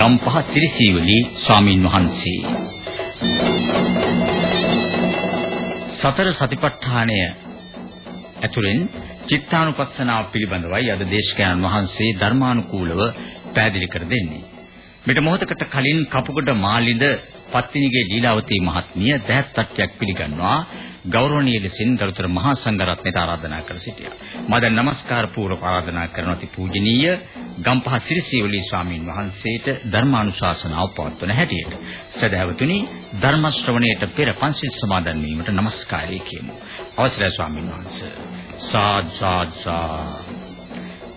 ගම්පහ ත්‍රිසීවලි ස්වාමින් වහන්සේ සතර සතිපට්ඨානය ඇතුළෙන් චිත්තානුපස්සනාව පිළිබඳවයි අද දේශකයන් වහන්සේ ධර්මානුකූලව පැහැදිලි කර දෙන්නේ. මෙට මොහොතකට කලින් කපුගොඩ මාලිද පත්තිනිගේ ලීලාවතී මහත්මිය දැහත් තට්ටයක් පිළිගන්නවා ගෞරවනීය ලෙසින් ගරුතර මහා සංඝරත්නයට ආරාධනා කර සිටියා. මම දැන් নমස්කාර පූර්වක ආරාධනා කරන අති පූජනීය ගම්පහ සිරිසීවලී ස්වාමින් වහන්සේට ධර්මානුශාසනාව පවත්වන හැටියට සදහැවතුනි ධර්ම ශ්‍රවණයට පෙර පන්සිල් සමාදන් වීමට নমස්කාරය කියමු. අවසරයි ස්වාමින් වහන්සේ. සාද් සාද් සාද්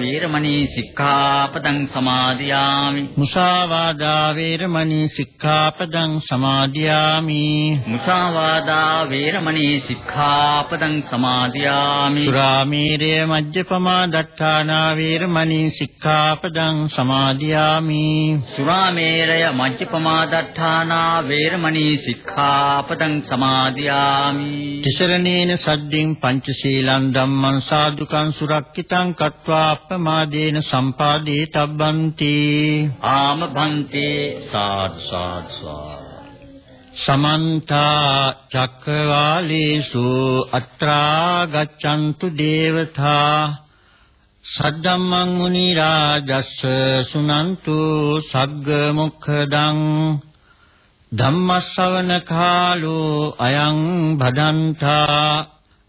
වේරමණී සික්ඛාපදං සමාදියාමි මුසාවාදා වේරමණී සික්ඛාපදං සමාදියාමි මුසාවාදා වේරමණී සික්ඛාපදං සමාදියාමි සුරාමේරය මජ්ජපමා දත්තානා වේරමණී සික්ඛාපදං සමාදියාමි සුරාමේරය මජ්ජපමාදට්ඨානා වේරමණී සික්ඛාපදං සමාදියාමි තිසරණේන සද්දින් පංචශීලං ධම්මං සාදුකං සුරක්ෂිතං කତ୍වා අප්පමාදේන සම්පාදේ තබ්බන්ති ආම භන්තේ සාද් සාද් සමන්ත චක්කවාලේසු අත්‍රා ගච්ඡන්තු දේවතා සද්දම්මං මුනි රාජස්ස සුනන්තු සග්ග මොක්ඛදං ධම්මස්සවන කාලෝ අයං භදන්තා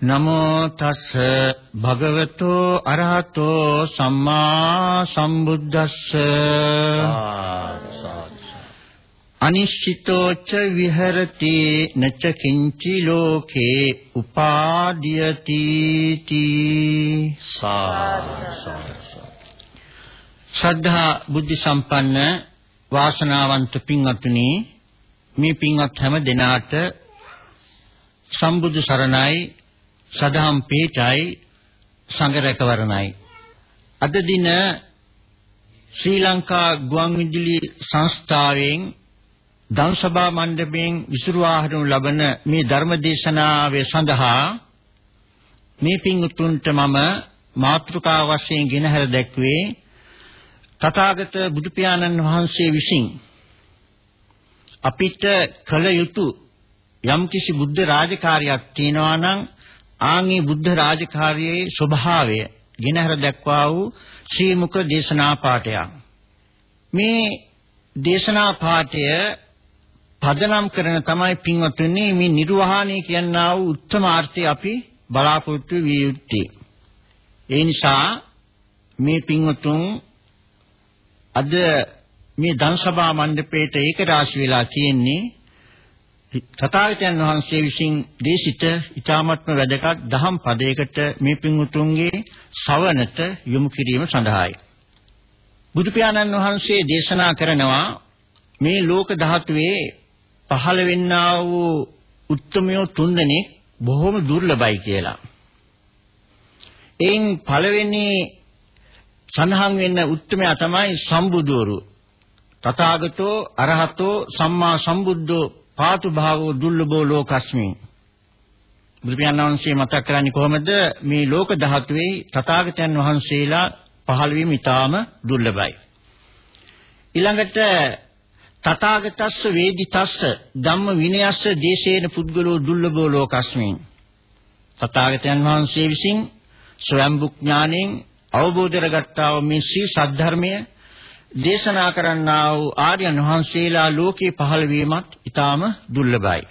නමෝ තස්ස භගවතු අරහතෝ සම්මා සම්බුද්දස්ස. අනිශ්චිතෝච විහෙරති නච කිංචි ලෝකේ උපාදීයති තී. ශ්‍රද්ධා බුද්ධ සම්පන්න වාසනාවන්ත පින්වත්නි මේ පින්වත් හැම දෙනාට සම්බුදු සරණයි. සදහම් පීඨයි සංඝ රැකවරණයි අද දින ශ්‍රී ලංකා ගුවන්විදුලි සංස්ථාවෙන් ධම්සභා මණ්ඩපයෙන් විසුරුවා හදනු ලබන මේ ධර්ම දේශනාවේ සඳහා මේ පින්තුන්ට මම මාතෘකා වශයෙන් ගෙනහැර දැක්වේ තථාගත බුදු පියාණන් වහන්සේ විසින්. අපිට කළ යුතු යම්කිසි බුද්ධ රාජකාරියක් තියෙනවා නම් ආන්ගේ බුද්ධ රාජකාරියේ ස්වභාවය ගෙනහැර දැක්වා වූ ශ්‍රී මුක දේශනා පාඨයක්. මේ දේශනා පාඨය පදනම් කරන තමයි පින්වත්නි මේ නිර්වාහණය කියනා වූ උත්තම ආර්ථය අපි බලාපොරොත්තු විය යුත්තේ. ඒ නිසා මේ පින්වතුන් අද මේ ධම්සභා මණ්ඩපයේට ඒක රාශි වෙලා තියෙන්නේ තථාගතයන් වහන්සේ විසින් දේශිත ඊ타මත්ම වැදගත් දහම් පදයකට මේ පින්වතුන්ගේ ශ්‍රවණට යොමු කිරීම සඳහායි. බුදු පියාණන් වහන්සේ දේශනා කරනවා මේ ලෝක ධාතුවේ පහළ වෙන්නා වූ උත්මයෝ තුන්දෙනෙක් බොහොම දුර්ලභයි කියලා. එයින් පළවෙනි සඳහන් වෙන්න උත්මයා තමයි සම්බුදවරු. තථාගතෝ අරහතෝ සම්මා සම්බුද්ධෝ පාතු භාවෝ දුර්ලභෝ ලෝකස්මි. බුදු පියාණන් වහන්සේ මතක් කරන්නේ කොහොමද මේ ලෝක ධාතුවේ තථාගතයන් වහන්සේලා පහළ වීම ඉතාම දුර්ලභයි. ඊළඟට තථාගතස්ස වේදිතස්ස ධම්ම විනයස්ස දේශේන පුද්ගලෝ දුර්ලභෝ ලෝකස්මි. තථාගතයන් වහන්සේ විසින් ස්වයංබුක් ඥාණයෙන් අවබෝධ කරගත්තා වූ මේ ශ්‍රී සද්ධර්මය දේශනා කරන්නා වූ ආර්යයන් වහන්සේලා ලෝකේ පහළ වීමත් ඊටාම දුර්ලභයි.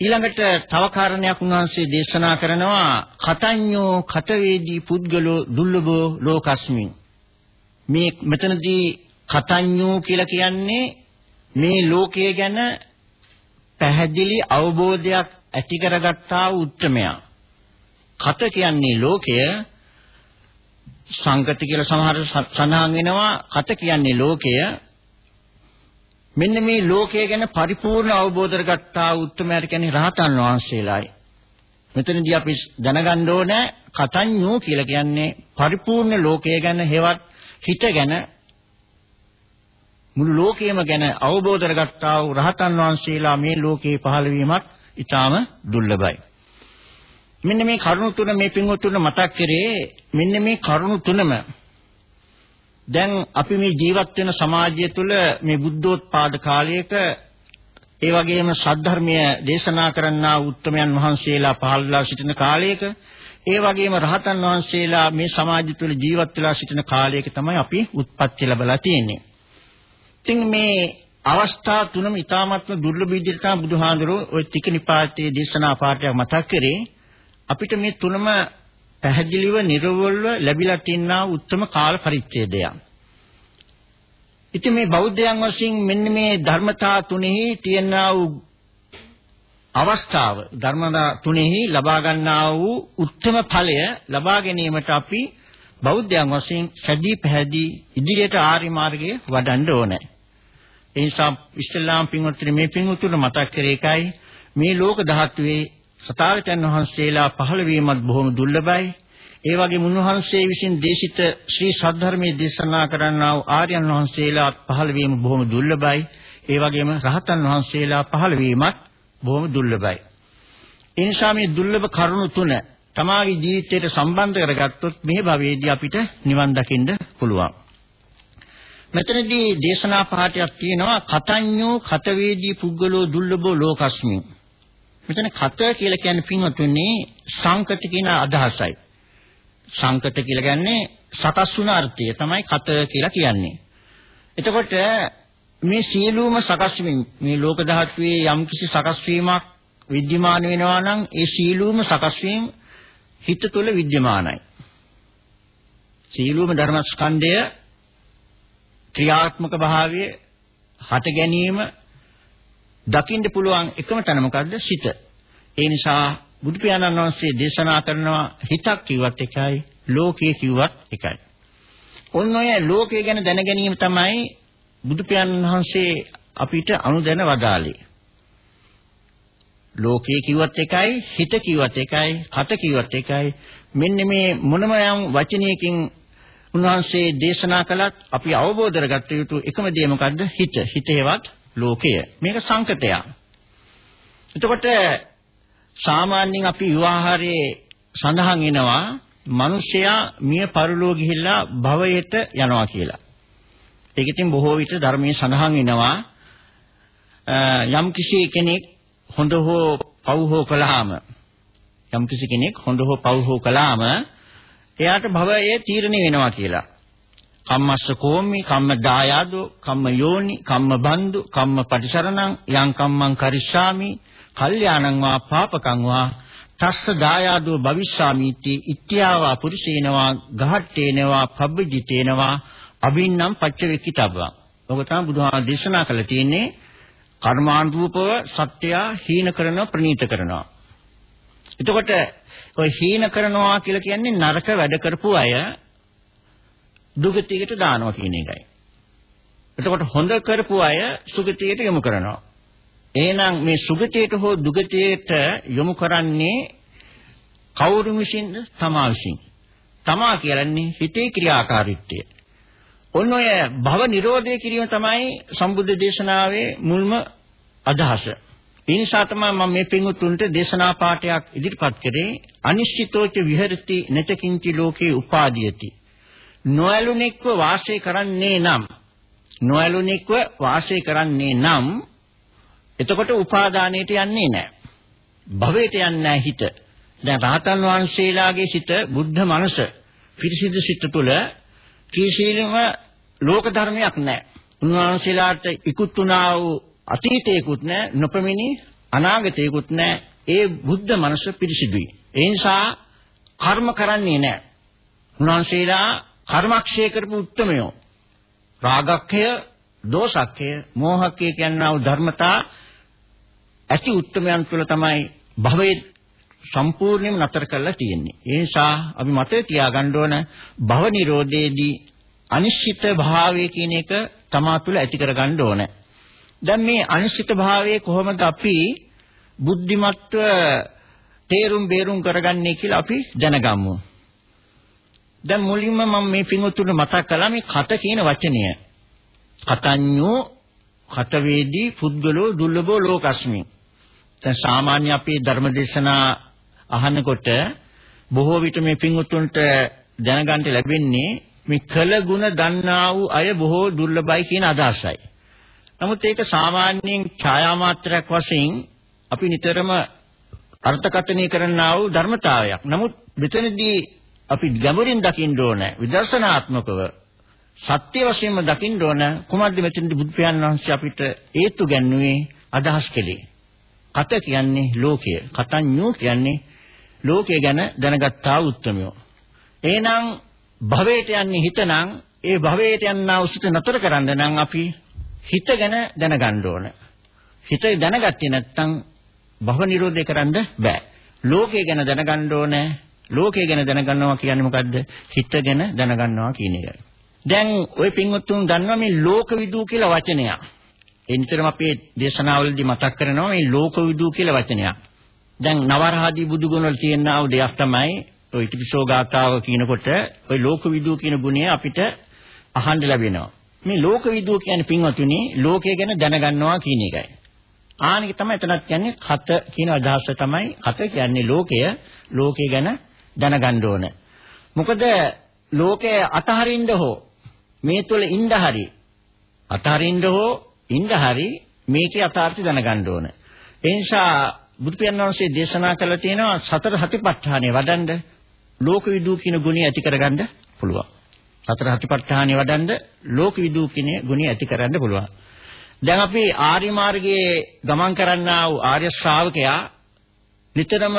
ඊළඟට තව කාරණයක් උන්වහන්සේ දේශනා කරනවා කතඤ්ඤෝ කතවේදී පුද්ගලෝ දුර්ලභෝ ලෝකස්මින්. මේ මෙතනදී කතඤ්ඤෝ කියලා කියන්නේ මේ ලෝකය ගැන පැහැදිලි අවබෝධයක් ඇති කරගත්තා වූ උත්මයා. කත කියන්නේ ලෝකය සංගති කියලා සමහර සඳහන් වෙනවා කත කියන්නේ ලෝකය මෙන්න මේ ලෝකය ගැන පරිපූර්ණ අවබෝධ කරගත්තා උත්තරමයට කියන්නේ රහතන් වහන්සේලායි. මෙතනදී අපි දැනගන්න ඕනේ කතඤ්ඤෝ කියලා කියන්නේ පරිපූර්ණ ලෝකය ගැන හේවත් හිත ගැන මුළු ලෝකයම ගැන අවබෝධ කරගත්තා වූ රහතන් වහන්සේලා මේ ලෝකේ පහළ වීමත් ඊටාම දුර්ලභයි. මෙන්න මේ කරුණු තුන මේ පින්වත්තුන්ට මතක් කරේ මෙන්න මේ කරුණු තුනම දැන් අපි මේ ජීවත් වෙන සමාජය තුළ මේ බුද්ධෝත්පාද කාලයක ඒ වගේම සද්ධර්මය දේශනා කරන්නා උත්තමයන් වහන්සේලා පහළලා සිටින කාලයක ඒ වගේම රහතන් වහන්සේලා මේ සමාජය තුළ ජීවත් වෙලා සිටින කාලයක තමයි අපි උත්පත්ති ලැබලා තියෙන්නේ. ඉතින් මේ අවස්ථා තුනම ඊ타මත්ම දුර්ලභ විදිහට තමයි බුදුහාඳුරෝ ওই තිකනිපාතයේ දේශනා පාඩයක් මතක් කරේ. අපිට මේ තුනම පැහැදිලිව නිර්වෝල්ව ලැබිලා තින්නා උත්තම කාල පරිච්ඡේදයක්. ඉතින් මේ බෞද්ධයන් වශයෙන් මෙන්න මේ ධර්මතා තුනෙහි තියෙනා වූ අවස්ථාව ධර්මතා තුනෙහි ලබා ගන්නා වූ උත්තම ඵලය ලබා ගැනීමට අපි බෞද්ධයන් වශයෙන් සැදී පැහැදී ඉදිරියට ආර්ය මාර්ගයේ වඩන්න ඕනේ. ඒ නිසා ඉස්ලාම් පින්වත්නි මේ පින්වතුන් මතක් කරේ එකයි මේ ලෝක ධාතුවේ සතාවතයන් වහන්සේලා පහළ වීමත් බොහොම දුර්ලභයි. ඒ වගේම උන්වහන්සේ විසින් දේශිත ශ්‍රී සද්ධර්මයේ දේශනා කරන්නා වූ ආර්යයන් වහන්සේලා පහළ වීම බොහොම දුර්ලභයි. ඒ වගේම රහතන් වහන්සේලා පහළ වීමත් බොහොම දුර්ලභයි. ඒ නිසා මේ දුර්ලභ කරුණු තුන තමාගේ ජීවිතයට සම්බන්ධ කරගත්තොත් මේ භවයේදී අපිට නිවන් දකින්න පුළුවන්. මෙතනදී දේශනා පාඩයක් තියෙනවා කතඤ්ඤෝ කතවේදී පුද්ගලෝ දුර්ලභෝ ලෝකස්මි. මෙතන කත කියලා කියන්නේ පින්වතුනි සංකත කියන අදහසයි. සංකත කියලා කියන්නේ සකස් වුණ අර්ථය තමයි කත කියලා කියන්නේ. එතකොට මේ සියලුම සකස් මේ ලෝක ධාතුවේ යම්කිසි සකස් වීමක් විද්‍යමාන වෙනවා නම් ඒ සියලුම සකස් වීම හිත තුළ විද්‍යමානයි. සියලුම ධර්මස්කන්ධය ක්‍රියාත්මක භාවයේ හට ගැනීම දකින්න පුළුවන් එකම තැන මොකද්ද? සිත. ඒ නිසා බුදු පියාණන් වහන්සේ දේශනා කරනවා හිතක් කිව්වත් එකයි, ලෝකය කිව්වත් එකයි. ඔන්න ඔය ලෝකය ගැන දැන ගැනීම තමයි බුදු පියාණන් වහන්සේ අපිට අනුදැන වදාළේ. ලෝකය කිව්වත් එකයි, හිත කිව්වත් එකයි, කත කිව්වත් එකයි. මෙන්න මේ මොනම යම් වචනයකින් උන්වහන්සේ දේශනා කළත් අපි අවබෝධ කරගත්ත යුතු එකම දේ මොකද්ද? හිත. හිතේවත් ලෝකය. මේක සංකතයක්. එතකොට සාමාන්‍යයෙන් අපි විවාහාරයේ සඳහන් වෙනවා මිනිසයා මිය පරලෝ ගිහිල්ලා භවයට යනවා කියලා. ඒක ඉතින් බොහෝ විට ධර්මයේ සඳහන් වෙනවා යම් කිසි කෙනෙක් හොඳ හෝ පව් හෝ කළාම යම් කිසි කෙනෙක් හොඳ හෝ පව් හෝ කළාම එයාට භවයේ තීරණය වෙනවා කියලා. කම්මස්ස කෝමි, කම්ම දායාදෝ, කම්ම යෝනි, කම්ම බන්දු, කම්ම පටිසරණං, යං කම්මං කරිස්සාමි, කල්යාණං වා පාපකං වා තස්ස දායාදෝ භවිෂාමීති ඉත්‍යාවා පුරුෂේනවා ගහට්ටේනවා පබ්බජිතේනවා අබින්නම් පච්චවෙක්කිතබ්බා. ඔබ තමයි බුදුහාම දේශනා කළ තියෙන්නේ කර්මානුරූපව සත්‍යය හීන කරන ප්‍රනීත කරනවා. එතකොට ඔය හීන කරනවා කියලා කියන්නේ නරක වැඩ කරපු අය දුගතියට දානවා කියන එකයි. එතකොට හොඳ කරපු අය සුගතියට යොමු කරනවා. එහෙනම් මේ සුගතියට හෝ දුගතියට යොමු කරන්නේ කවුරු විසින්ද? තමා විසින්. තමා කියන්නේ හිතේ ක්‍රියාකාරීත්වය. ඔන්න ඔය භව නිරෝධය කිරීම තමයි සම්බුද්ධ දේශනාවේ මුල්ම අදහස. ඒ නිසා තමයි මම මේ පින්වුතුන්ට දේශනා පාඩයක් ඉදිරිපත් කරේ අනිශ්චිතෝච විහෙරති නචකින්චි ලෝකේ උපාදීයති. නොඇලුනෙක්ව වාසය කරන්නේ නම් නොඇලුනෙක්ව වාසය කරන්නේ නම් එතකොට උපාදානයට යන්නේ නැහැ. භවයට යන්නේ නැහැ හිත. දැන් රහතන් වහන්සේලාගේ සිත බුද්ධ මනස පිරිසිදු සිත තුළ කිසිම ලෝක ධර්මයක් නැහැ. උන්වහන්සේලාට ඉක්ුත් වුණා වූ අතීතයකුත් නැහැ, නොපෙමිණි අනාගතයකුත් නැහැ. ඒ බුද්ධ මනස පිරිසිදුයි. ඒ නිසා කර්ම කරන්නේ නැහැ. උන්වහන්සේලා කර්මක්ෂය කරපු උත්මයෝ. රාගක්ඛය, දෝසක්ඛය, මෝහක්ඛය කියනා වූ ධර්මතා ඇති උත්මයන් තුළ තමයි භවයේ සම්පූර්ණයෙන්ම නතර කරලා තියෙන්නේ. ඒ නිසා අපි මතක තියාගන්න ඕන භව නිරෝධයේදී අනිශ්චිත භාවය කියන එක තමා තුළ ඇති කරගන්න ඕන. දැන් මේ අනිශ්චිත භාවය කොහොමද අපි බුද්ධිමත්ව තේරුම් බේරුම් කරගන්නේ කියලා අපි දැනගමු. දැන් මුලින්ම මම මේ පින්වතුන්ට මතක් කළා මේ කත කියන වචනය. කතඤ්ඤෝ කතවේදී පුද්ගලෝ දුර්ලභෝ ලෝකස්මි. දැන් සාමාන්‍ය අපේ ධර්මදේශනා අහනකොට බොහෝ විට මේ පින්වතුන්ට දැනගන්න ලැබෙන්නේ මේ කළ ගුණ දන්නා වූ අය බොහෝ දුර්ලභයි කියන අදහසයි. නමුත් ඒක සාමාන්‍යයෙන් ඡායා මාත්‍රයක් වශයෙන් අපි නිතරම අර්ථකථනය කරන්නා වූ ධර්මතාවයක්. නමුත් මෙතනදී අපි ගැඹුරින් දකින්න ඕන විදර්ශනාත්මකව සත්‍ය වශයෙන්ම දකින්න ඕන කුමද්ද මෙතනදී බුදු පියාණන් වහන්සේ අපිට ඒත්තු ගැන්වුවේ අදහස් කළේ. කත කියන්නේ ලෝකය. කතඤ්ඤෝ කියන්නේ ලෝකය ගැන දැනගත්තා උත්මයෝ. එහෙනම් භවයට යන්නේ හිතනම් ඒ භවයට යන්නා උසිත නතර කරන්න නම් අපි හිත ගැන දැනගන්න ඕන. හිත දැනගත්තේ නැත්නම් භව නිරෝධය කරන්න බෑ. ලෝකය ගැන දැනගන්න ඕනේ. ලෝකය ගැන දැනගන්නවා කියන්නේ මොකද්ද? හිත ගැන දැනගන්නවා කියන එකයි. දැන් ওই පින්වත්තුන් දන්නවා මේ ලෝකවිදූ කියලා වචනයක්. ඒ නිතරම අපේ දේශනාවලදී මතක් කරනවා මේ ලෝකවිදූ කියලා වචනයක්. දැන් නවරහදී බුදුගුණ වල තියෙන ආ දෙයක් තමයි ඔය ත්‍රිසෝ ගාතාව කියනකොට ඔය ලෝකවිදූ කියන ගුණය අපිට අහන්න ලැබෙනවා. මේ ලෝකවිදූ කියන්නේ පින්වතුනි ලෝකය ගැන දැනගන්නවා කියන එකයි. ආනික තමයි එතනත් කියන්නේ කත කියන අදහස තමයි කත කියන්නේ ලෝකය ලෝකය ගැන දැනගන්න ඕන. මොකද ලෝකය අතහරින්න හෝ මේ තුළ ඉන්න හරි අතහරින්න හෝ ඉන්න හරි මේකේ අතාර්ථය දැනගන්න ඕන. ඒ නිසා බුදු පියාණන් වහන්සේ දේශනා කළා තියෙනවා සතර සතිපට්ඨානය වඩන්න ලෝකවිදූ කියන ගුණය ඇති කරගන්න පුළුවන්. සතර සතිපට්ඨානය වඩන්න ලෝකවිදූ කියන ගුණය ඇති කරගන්න පුළුවන්. දැන් අපි ආර්ය මාර්ගයේ ගමන් කරන්නා වූ ආර්ය ශ්‍රාවකයා නිතරම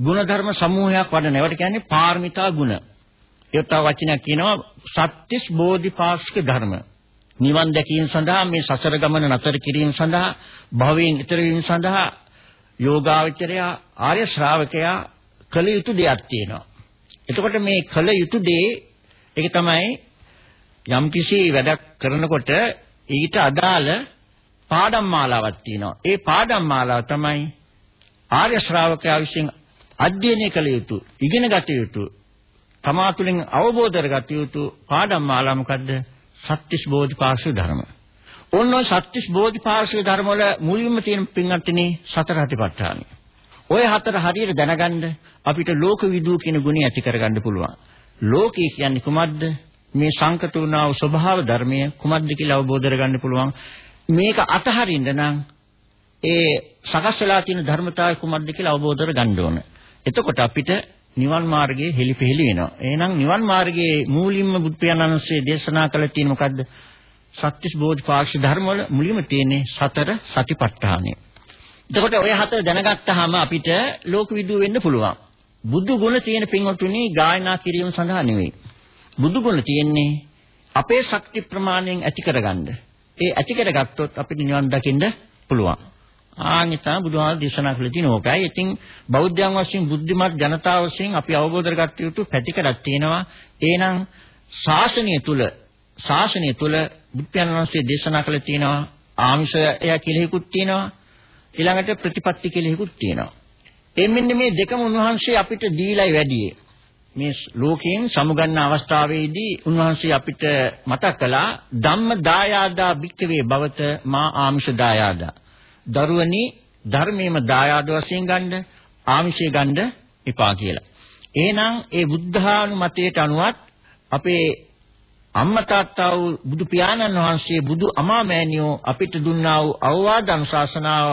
ಗುಣධර්ම සමූහයක් වඩන. ඒවට කියන්නේ පාරමිතා ගුණ. ඒත් වචනයක් කියනවා සත්‍තිස් බෝධිපාක්ෂික ධර්ම. නිවන් දැකීම සඳහා මේ සසර ගමන නතර කිරීම සඳහා භවයෙන් ඈතර වීම සඳහා යෝගාවචරය ආර්ය ශ්‍රාවකයා කළ යුතු දෙයක් තියෙනවා. එතකොට මේ කළ යුතු දේ ඒක තමයි යම්කිසි වැඩක් කරනකොට ඊට අදාළ පාඩම් මාලාවක් තියෙනවා. ඒ පාඩම් මාලාව තමයි ආර්ය ශ්‍රාවකයා විසින් අධ්‍යයනය කළ යුතු, ඉගෙන ගත යුතු, තමා තුළින් අවබෝධ කරගත යුතු පාඩම් මාලා මොකද්ද? සත්‍තිස් බෝධිපාක්ෂික ධර්ම. ඔන්න ඔය සත්‍තිස් බෝධිපාක්ෂික ධර්ම වල මුලින්ම තියෙන පින්වත්නි සතර හතිපට්ඨානයි. ඔය හතර හරියට දැනගන්න අපිට ලෝක විදූ කියන ගුණය ඇති කරගන්න පුළුවන්. ලෝකය කියන්නේ කුමක්ද? මේ සංකත වුණා වූ ස්වභාව ධර්මය කුමක්ද කියලා අවබෝධ කරගන්න පුළුවන්. මේක අතහරින්න නම් ඒ සකස් වෙලා තියෙන ධර්මතාවය කුමක්ද කියලා අවබෝධ කරගන්න ඕන. එතකොට අපිට නිවන් මාර්ගයේ හෙලිපෙහෙලි වෙනවා. එහෙනම් නිවන් මාර්ගයේ මූලින්ම බුදු පියාණන්සේ දේශනා කළ තියෙන මොකද්ද? සත්‍තිස් බෝධිපාක්ෂ ධර්ම වල මුලින්ම තියෙන්නේ සතර සතිපට්ඨානය. එතකොට ඔය හතර දැනගත්තාම අපිට ලෝක විදූ වෙන්න පුළුවන්. බුදු ගුණ තියෙන පින්වතුනි ගායනා කිරීම සඳහා නෙවෙයි. බුදු ගුණ තියෙන්නේ අපේ ශක්ති ප්‍රමාණයෙන් ඇති කරගන්න. ඒ ඇති කරගත්තොත් අපිට නිවන් දකින්න පුළුවන්. ආනිතා බුදුහාම දේශනා කළ තියෙන ඕකයි. ඉතින් බෞද්ධයන් වශයෙන් බුද්ධිමත් ජනතාව වශයෙන් අපි අවබෝධ කරගත්ත යුතු පැතිකඩක් තියෙනවා. එහෙනම් ශාසනය තුල ශාසනය තුල බුද්ධයන් වහන්සේ දේශනා කළ තියෙනවා ආමිෂය කියලා හිකුත් තියෙනවා. ඊළඟට ප්‍රතිපත්ති කියලා හිකුත් තියෙනවා. ඒ මෙන්න මේ දෙකම උන්වහන්සේ අපිට දීලයි වැඩියේ. මේ ලෝකයෙන් සමුගන්න අවස්ථාවේදී උන්වහන්සේ අපිට මතක් කළා ධම්ම දායාදා භික්කවේ භවත මා ආමිෂ දායාදා. දරුවනි ධර්මයේම දායාද වශයෙන් ගන්න ආමිෂය ගන්න එපා කියලා. එහෙනම් ඒ බුද්ධානුමතයට අනුවත් අපේ අම්මා තාත්තා වූ බුදු පියාණන් වහන්සේ බුදු අමාමෑණියෝ අපිට දුන්නා වූ අවවාද අනුශාසනාව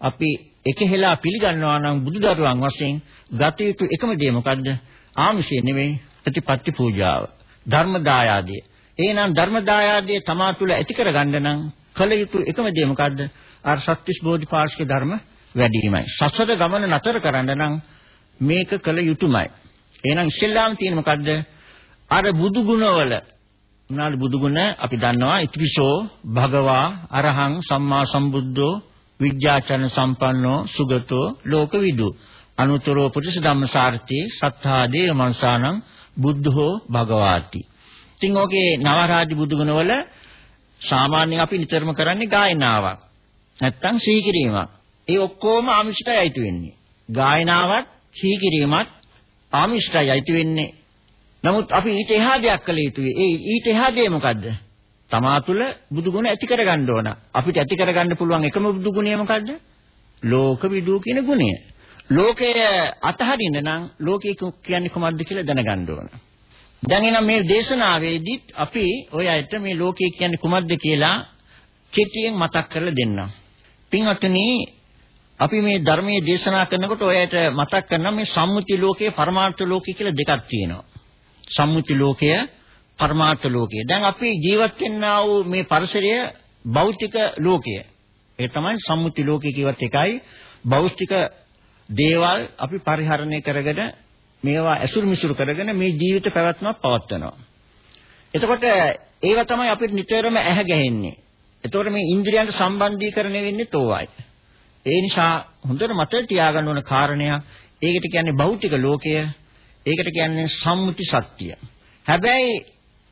අපි එකහෙලා පිළිගන්නවා නම් බුදුදරුවන් වශයෙන් ගත යුතු එකම දේ මොකද්ද? ආමිෂය නෙමෙයි ප්‍රතිපත්ති පූජාව. ධර්ම දායාදය. එහෙනම් ධර්ම දායාදය තමා තුළ ඇති කරගන්න නම් කල යුතු එකම දේ මොකද්ද? අර සත්‍තිස් බෝධිපාක්ෂික ධර්ම වැඩිමයි. සසර ගමන නතර කරන්න නම් මේක කල යුතුයමයි. එහෙනම් ඉස්සෙල්ලාම තියෙන මොකද්ද? අර බුදු ගුණවල මොනවාද බුදු ගුණ අපි දන්නවා ඉතිවිසෝ භගවා අරහං සම්මා සම්බුද්ධෝ විද්‍යාචන සම්පන්නෝ සුගතෝ ලෝකවිදු අනුතරෝ පුරිස ධම්මසාරති සත්තා දේව මනසානං බුද්ධෝ භගවාති. ඉතින් ඔගේ නවරාජ බුදුගුණවල සාමාන්‍යයෙන් අපි නිතරම කරන්නේ ගායනාවක්. නැත්තම් සීකිරීමක්. ඒ ඔක්කොම ආමිෂටයි අයිති වෙන්නේ. ගායනාවත් සීකිරීමත් ආමිෂටයි අයිති වෙන්නේ. නමුත් අපි ඊට එහා දෙයක් කළ යුතුයි. ඒ ඊට එහා දේ මොකද්ද? තමා තුළ බුදුගුණ ඇති කරගන්න ඕන. අපිට ඇති කරගන්න පුළුවන් එකම බුදුගුණය මොකද්ද? ලෝක විදූ කියන ගුණය. ලෝකය අතහරින්න නම් ලෝකය කියන්නේ කොහොමද කියලා දැනගන්න ඕන. දැන් එනම් මේ දේශනාවේදීත් අපි ඔය අයට මේ ලෝකය කියන්නේ කොහොමද කියලා කෙටියෙන් මතක් කරලා දෙන්නම්. පින්වත්නි අපි මේ ධර්මයේ දේශනා කරනකොට ඔයයට මතක් කරනවා මේ සම්මුති ලෝකයේ පරමාර්ථ ලෝකය කියලා දෙකක් තියෙනවා. සම්මුති ලෝකය පරමාර්ථ ලෝකය. දැන් අපි ජීවත් වෙන්නා වූ මේ පරිසරය භෞතික ලෝකය. ඒ තමයි සම්මුති ලෝකය කියවත් එකයි භෞතික දේවල් අපි පරිහරණය කරගෙන මේවා ඇසුරු මිසුරු කරගෙන මේ ජීවිත පැවැත්මක් පවත්වනවා. එතකොට ඒවා තමයි අපිට නිතරම ඇහැ ගැහෙන්නේ. එතකොට මේ ඉන්ද්‍රියන්ට සම්බන්ධීකරණය වෙන්නේ තෝවයි. ඒ නිසා හොඳට මතක තියාගන්න ඕන කාරණයක් ඒකට කියන්නේ භෞතික ලෝකය. ඒකට කියන්නේ සම්මුති සත්‍ය. හැබැයි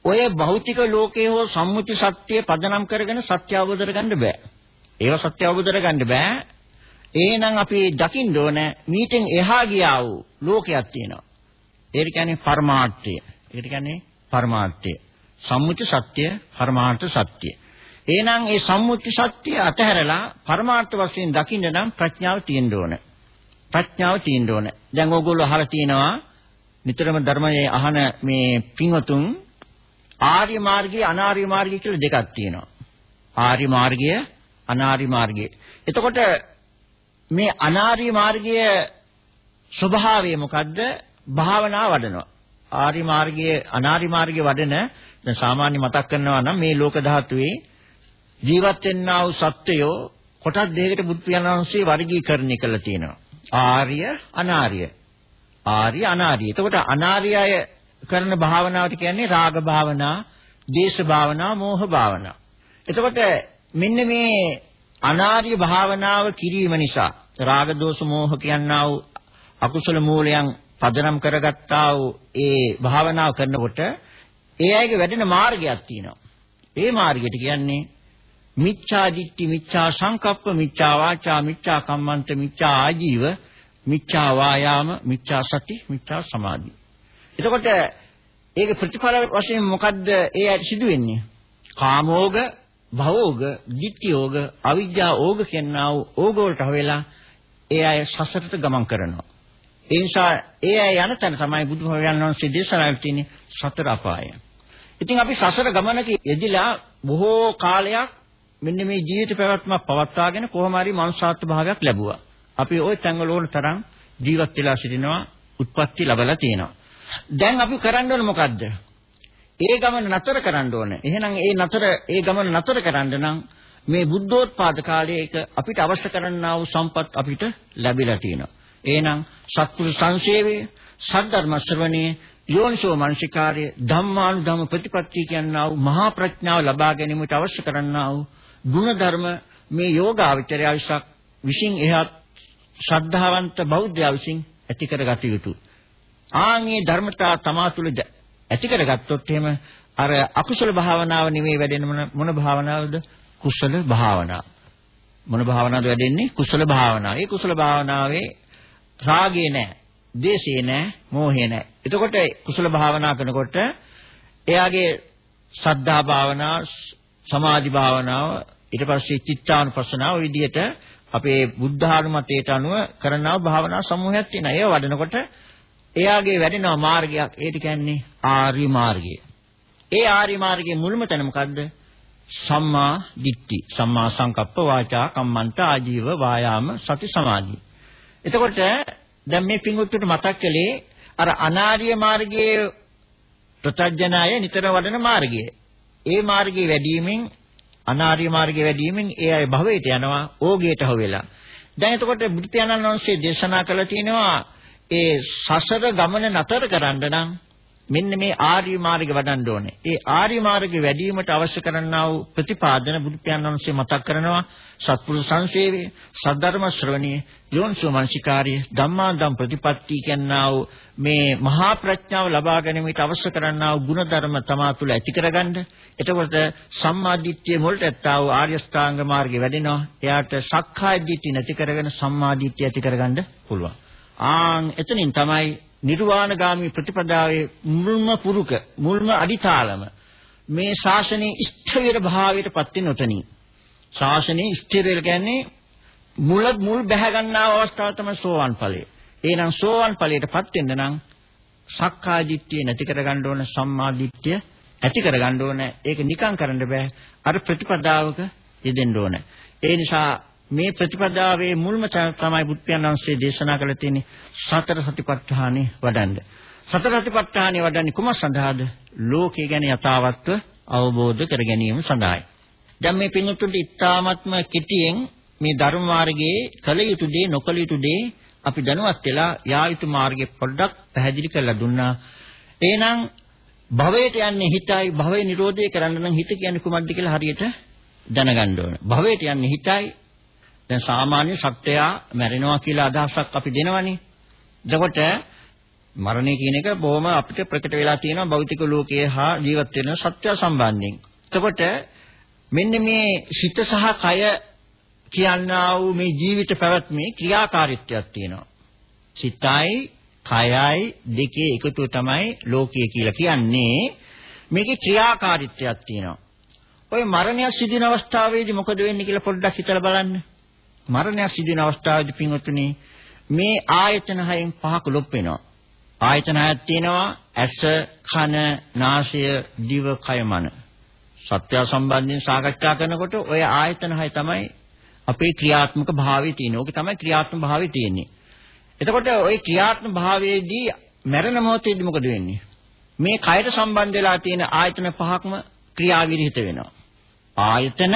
ඔය භෞතික ලෝකයේ හෝ සම්මුති සත්‍ය පදනම් කරගෙන සත්‍ය අවබෝධ කරගන්න බෑ. ඒවා සත්‍ය අවබෝධ කරගන්න බෑ. එහෙනම් අපි දකින්න ඕන මීටෙන් එහා ගියා වූ ලෝකයක් තියෙනවා. ඒකට කියන්නේ පරමාර්ථය. ඒකට කියන්නේ පරමාර්ථය. සම්මුති සත්‍ය, පරමාර්ථ සත්‍ය. එහෙනම් ඒ සම්මුති සත්‍ය අතහැරලා පරමාර්ථ වශයෙන් දකින්න නම් ප්‍රඥාව තියෙන්න ඕන. ප්‍රඥාව තියෙන්න ඕන. දැන් ඕගොල්ලෝ අහලා තියෙනවා නිතරම ධර්මයේ අහන මේ පින්වතුන් ආර්ය මාර්ගය අනාර්ය මාර්ගය කියලා දෙකක් තියෙනවා. ආර්ය මාර්ගය අනාර්ය මාර්ගය. එතකොට මේ අනාර්ය මාර්ගයේ ස්වභාවය මොකද්ද? භාවනා වඩනවා. ආර්ය මාර්ගයේ අනාර්ය මාර්ගයේ වඩන දැන් සාමාන්‍ය මතක් කරනවා නම් මේ ලෝක ධාතුවේ ජීවත් වෙන්නා වූ සත්වයෝ කොටස් දෙකකට බුදු පියාණන්සේ වර්ගීකරණය කළා තියෙනවා. ආර්ය අනාර්ය. ආර්ය අනාර්ය. එතකොට අනාර්යය කරන භාවනාවට කියන්නේ රාග භාවනා, දේශ භාවනා, මෝහ භාවනා. එතකොට මෙන්න මේ අනාර්ය භාවනාව කිරීම නිසා රාග දෝෂ මෝහ කියනා වූ අකුසල මූලයන් පදනම් කරගත්තා වූ ඒ භාවනාව කරනකොට ඒ අයගේ වැඩෙන මාර්ගයක් තියෙනවා. ඒ මාර්ගයට කියන්නේ මිච්ඡා දිට්ඨි, මිච්ඡා සංකප්ප, මිච්ඡා වාචා, මිච්ඡා කම්මන්ත, මිච්ඡා ආජීව, මිච්ඡා වායාම, මිච්ඡා සති, මිච්ඡා සමාධි. එතකොට ඒක ප්‍රතිඵල වශයෙන් මොකද්ද ඒ සිදු වෙන්නේ? කාමෝග භවෝග, ditthiyෝග, අවිජ්ජාෝග කියනා වූ ඕග වලට හවෙලා ඒ අය සසරට ගමන් කරනවා. ඒ නිසා ඒ අය යන තැන තමයි බුදුහාමයන් වහන්සේ දේශනා කළේ සතර අපාය. ඉතින් අපි සසර ගමනක යෙදිලා බොහෝ කාලයක් මෙන්න මේ ජීවිත පැවැත්මක් පවත්වාගෙන කොහොම හරි මනුෂ්‍යාත්ම භාවයක් ලැබුවා. අපි ওই තැන්වල ඕන තරම් ජීවත් වෙලා සිටිනවා උත්පත්ති ලැබලා තියෙනවා. දැන් අපි කරන්න ඕන මොකද්ද? ඒ ගමන නතර කරන්න ඕනේ. එහෙනම් ඒ නතර ඒ ගමන නතර කරන්න නම් මේ බුද්ධෝත්පාද කාලයේ එක අපිට අවශ්‍ය කරන්නා වූ සම්පත් අපිට ලැබිලා තියෙනවා. එහෙනම් සත්පුරුෂ සංසේවයේ සද්ධර්ම ශ්‍රවණයේ යෝනිසෝ මනසිකාර්ය ධම්මානුධම්ම ප්‍රතිපත්තිය කියනා වූ මහා ප්‍රඥාව ලබා ගැනීමට අවශ්‍ය කරන්නා වූ ගුණධර්ම මේ යෝගාවචරය විසක් විසින් එහත් ශ්‍රද්ධාවන්ත බෞද්ධයා විසින් ඇති කරගත යුතුය. ආන්ගේ ධර්මතා තමා තුළ ඇති කරගත්තොත් එහෙම අර අකුසල භාවනාව නෙමෙයි වැඩෙන මොන භාවනාවද? කුසල භාවනාව. මොන භාවනාවද වැඩෙන්නේ? කුසල භාවනාව. ඒ කුසල භාවනාවේ රාගේ නැහැ, ද්වේෂේ නැහැ, මෝහේ නැහැ. එතකොට කුසල භාවනා කරනකොට එයාගේ සද්ධා භාවනා, සමාධි භාවනාව, ඊට පස්සේ චිත්තානුපස්සනාව විදිහට අපේ බුද්ධානුමතයට අනුව කරනා භාවනා සමූහයක් තියෙනවා. ඒව වඩනකොට එයාගේ වැඩෙනවා මාර්ගයක්. ඒක කියන්නේ ආර්ය මාර්ගය. ඒ ආර්ය මාර්ගයේ මුල්ම තැන මොකද්ද? සම්මා දිට්ඨි. සම්මා සංකප්ප වාචා කම්මන්ත ආජීව වායාම සති සමාධි. එතකොට දැන් මේ පින්වුත්තුට මතක් කළේ අර අනාර්ය මාර්ගයේ ප්‍රත්‍යඥාය නිතර වඩන මාර්ගය. ඒ මාර්ගයේ වැඩිවීමෙන් අනාර්ය මාර්ගයේ වැඩිවීමෙන් ඒ අය භවයට යනවා ඕගයට හොවෙලා. දැන් එතකොට බුදු පියාණන් වහන්සේ දේශනා කළා තියෙනවා ඒ සසර ගමන නතර කරන්න නම් මෙන්න මේ ආර්ය මාර්ගය වඩන්න ඕනේ. ඒ ආර්ය මාර්ගය වැඩිවීමට අවශ්‍ය කරන්නා වූ ප්‍රතිපාදන බුදු පියාණන් වහන්සේ මතක් කරනවා සත්පුරුෂ සංසේවය, සද්ධර්ම ශ්‍රවණිය, යෝනිසෝ මනසිකාර්ය, ධම්මාදම් ප්‍රතිපatti කියනා වූ මේ මහා ප්‍රඥාව ලබා ගැනීමට අවශ්‍ය කරන්නා වූ ගුණධර්ම තමා තුළ ඇති කරගන්න. එතකොට සම්මාදිට්ඨිය මුලට ඇත්තා වූ ආර්ය ශ්‍රාංග මාර්ගය වැඩෙනවා. එයාට සක්කාය දිට්ඨිය නැති කරගෙන සම්මාදිට්ඨිය ඇති කරගන්න පුළුවන්. ආන් එතනින් තමයි නිර්වාණගාමී ප්‍රතිපදාවේ මුල්ම පුරුක මුල්ම අදිතාලම මේ ශාසනයේ ස්ථිර භාවයට පත් වෙන උතනින් ශාසනයේ ස්ථිර වෙල කියන්නේ මුල මුල් බැහැ ගන්නා අවස්ථාව තමයි සෝවාන් ඵලය. එහෙනම් සෝවාන් ඵලයටපත් වෙන්න නම් සක්කාය දිට්ඨිය නැති කරගන්න ඕන සම්මා දිට්ඨිය ඇති කරගන්න ඕන. ඒක නිකන් කරන්න බෑ. අර ප්‍රතිපදාවක යෙදෙන්න ඕන. ඒ නිසා මේ ප්‍රතිපදාවේ මුල්ම තමයි බුද්ධයන් වහන්සේ දේශනා කළ තියෙන්නේ සතර සතිපට්ඨානෙ වඩන්න. සතර සතිපට්ඨානෙ වඩන්නේ කුම සඳහාද? ලෝකය ගැන යථාවත්ව අවබෝධ කර ගැනීම සඳහායි. දැන් මේ පින්තුන්ට ඉතාමත්ම කෙටියෙන් මේ ධර්ම මාර්ගයේ කල යුතු දේ නොකල යුතු දේ අපි දැනුවත් වෙලා යා යුතු මාර්ගය පොඩ්ඩක් පැහැදිලි කරලා දුන්නා. එහෙනම් භවයට යන්නේ හිතයි භවය නිරෝධය කරන්න නම් හිත කියන්නේ කුමක්ද කියලා හරියට දැනගන්න ඕන. භවයට යන්නේ හිතයි දැන් සාමාන්‍ය සත්‍යය මැරෙනවා කියලා අදහසක් අපි දෙනවනේ. එතකොට මරණය කියන එක බොහොම අපිට ප්‍රකට වෙලා තියෙනවා භෞතික ලෝකයේ හා ජීවත් වෙන සත්‍ය සම්බන්ධයෙන්. එතකොට මෙන්න මේ සිත සහ කය කියනා වූ මේ ජීවිත පැවැත්මේ ක්‍රියාකාරීත්වයක් තියෙනවා. සිතයි කයයි දෙකේ එකතුව තමයි ලෝකය කියලා කියන්නේ. මේකේ ක්‍රියාකාරීත්වයක් තියෙනවා. ඔය මරණයක් සිදුවන අවස්ථාවේදී මොකද වෙන්නේ කියලා පොඩ්ඩක් හිතලා බලන්න. මරණයක් සිදුවෙන අවස්ථාවේදී පින්වත්නි මේ ආයතන හයෙන් පහක ලොප් වෙනවා. ආයතන හයක් තියෙනවා ඇස, කන, නාසය, දිව, කය, මන. සත්‍ය සම්බන්ධයෙන් සාකච්ඡා කරනකොට ඔය ආයතන හය තමයි අපේ ක්‍රියාත්මක භාවය තියෙන්නේ. ඕක තමයි ක්‍රියාත්මක භාවය තියෙන්නේ. එතකොට ওই ක්‍රියාත්මක භාවයේදී මරණ මොහොතේදී මොකද වෙන්නේ? මේ කයට සම්බන්ධ වෙලා තියෙන ආයතන පහක්ම ක්‍රියාවිරහිත වෙනවා. ආයතන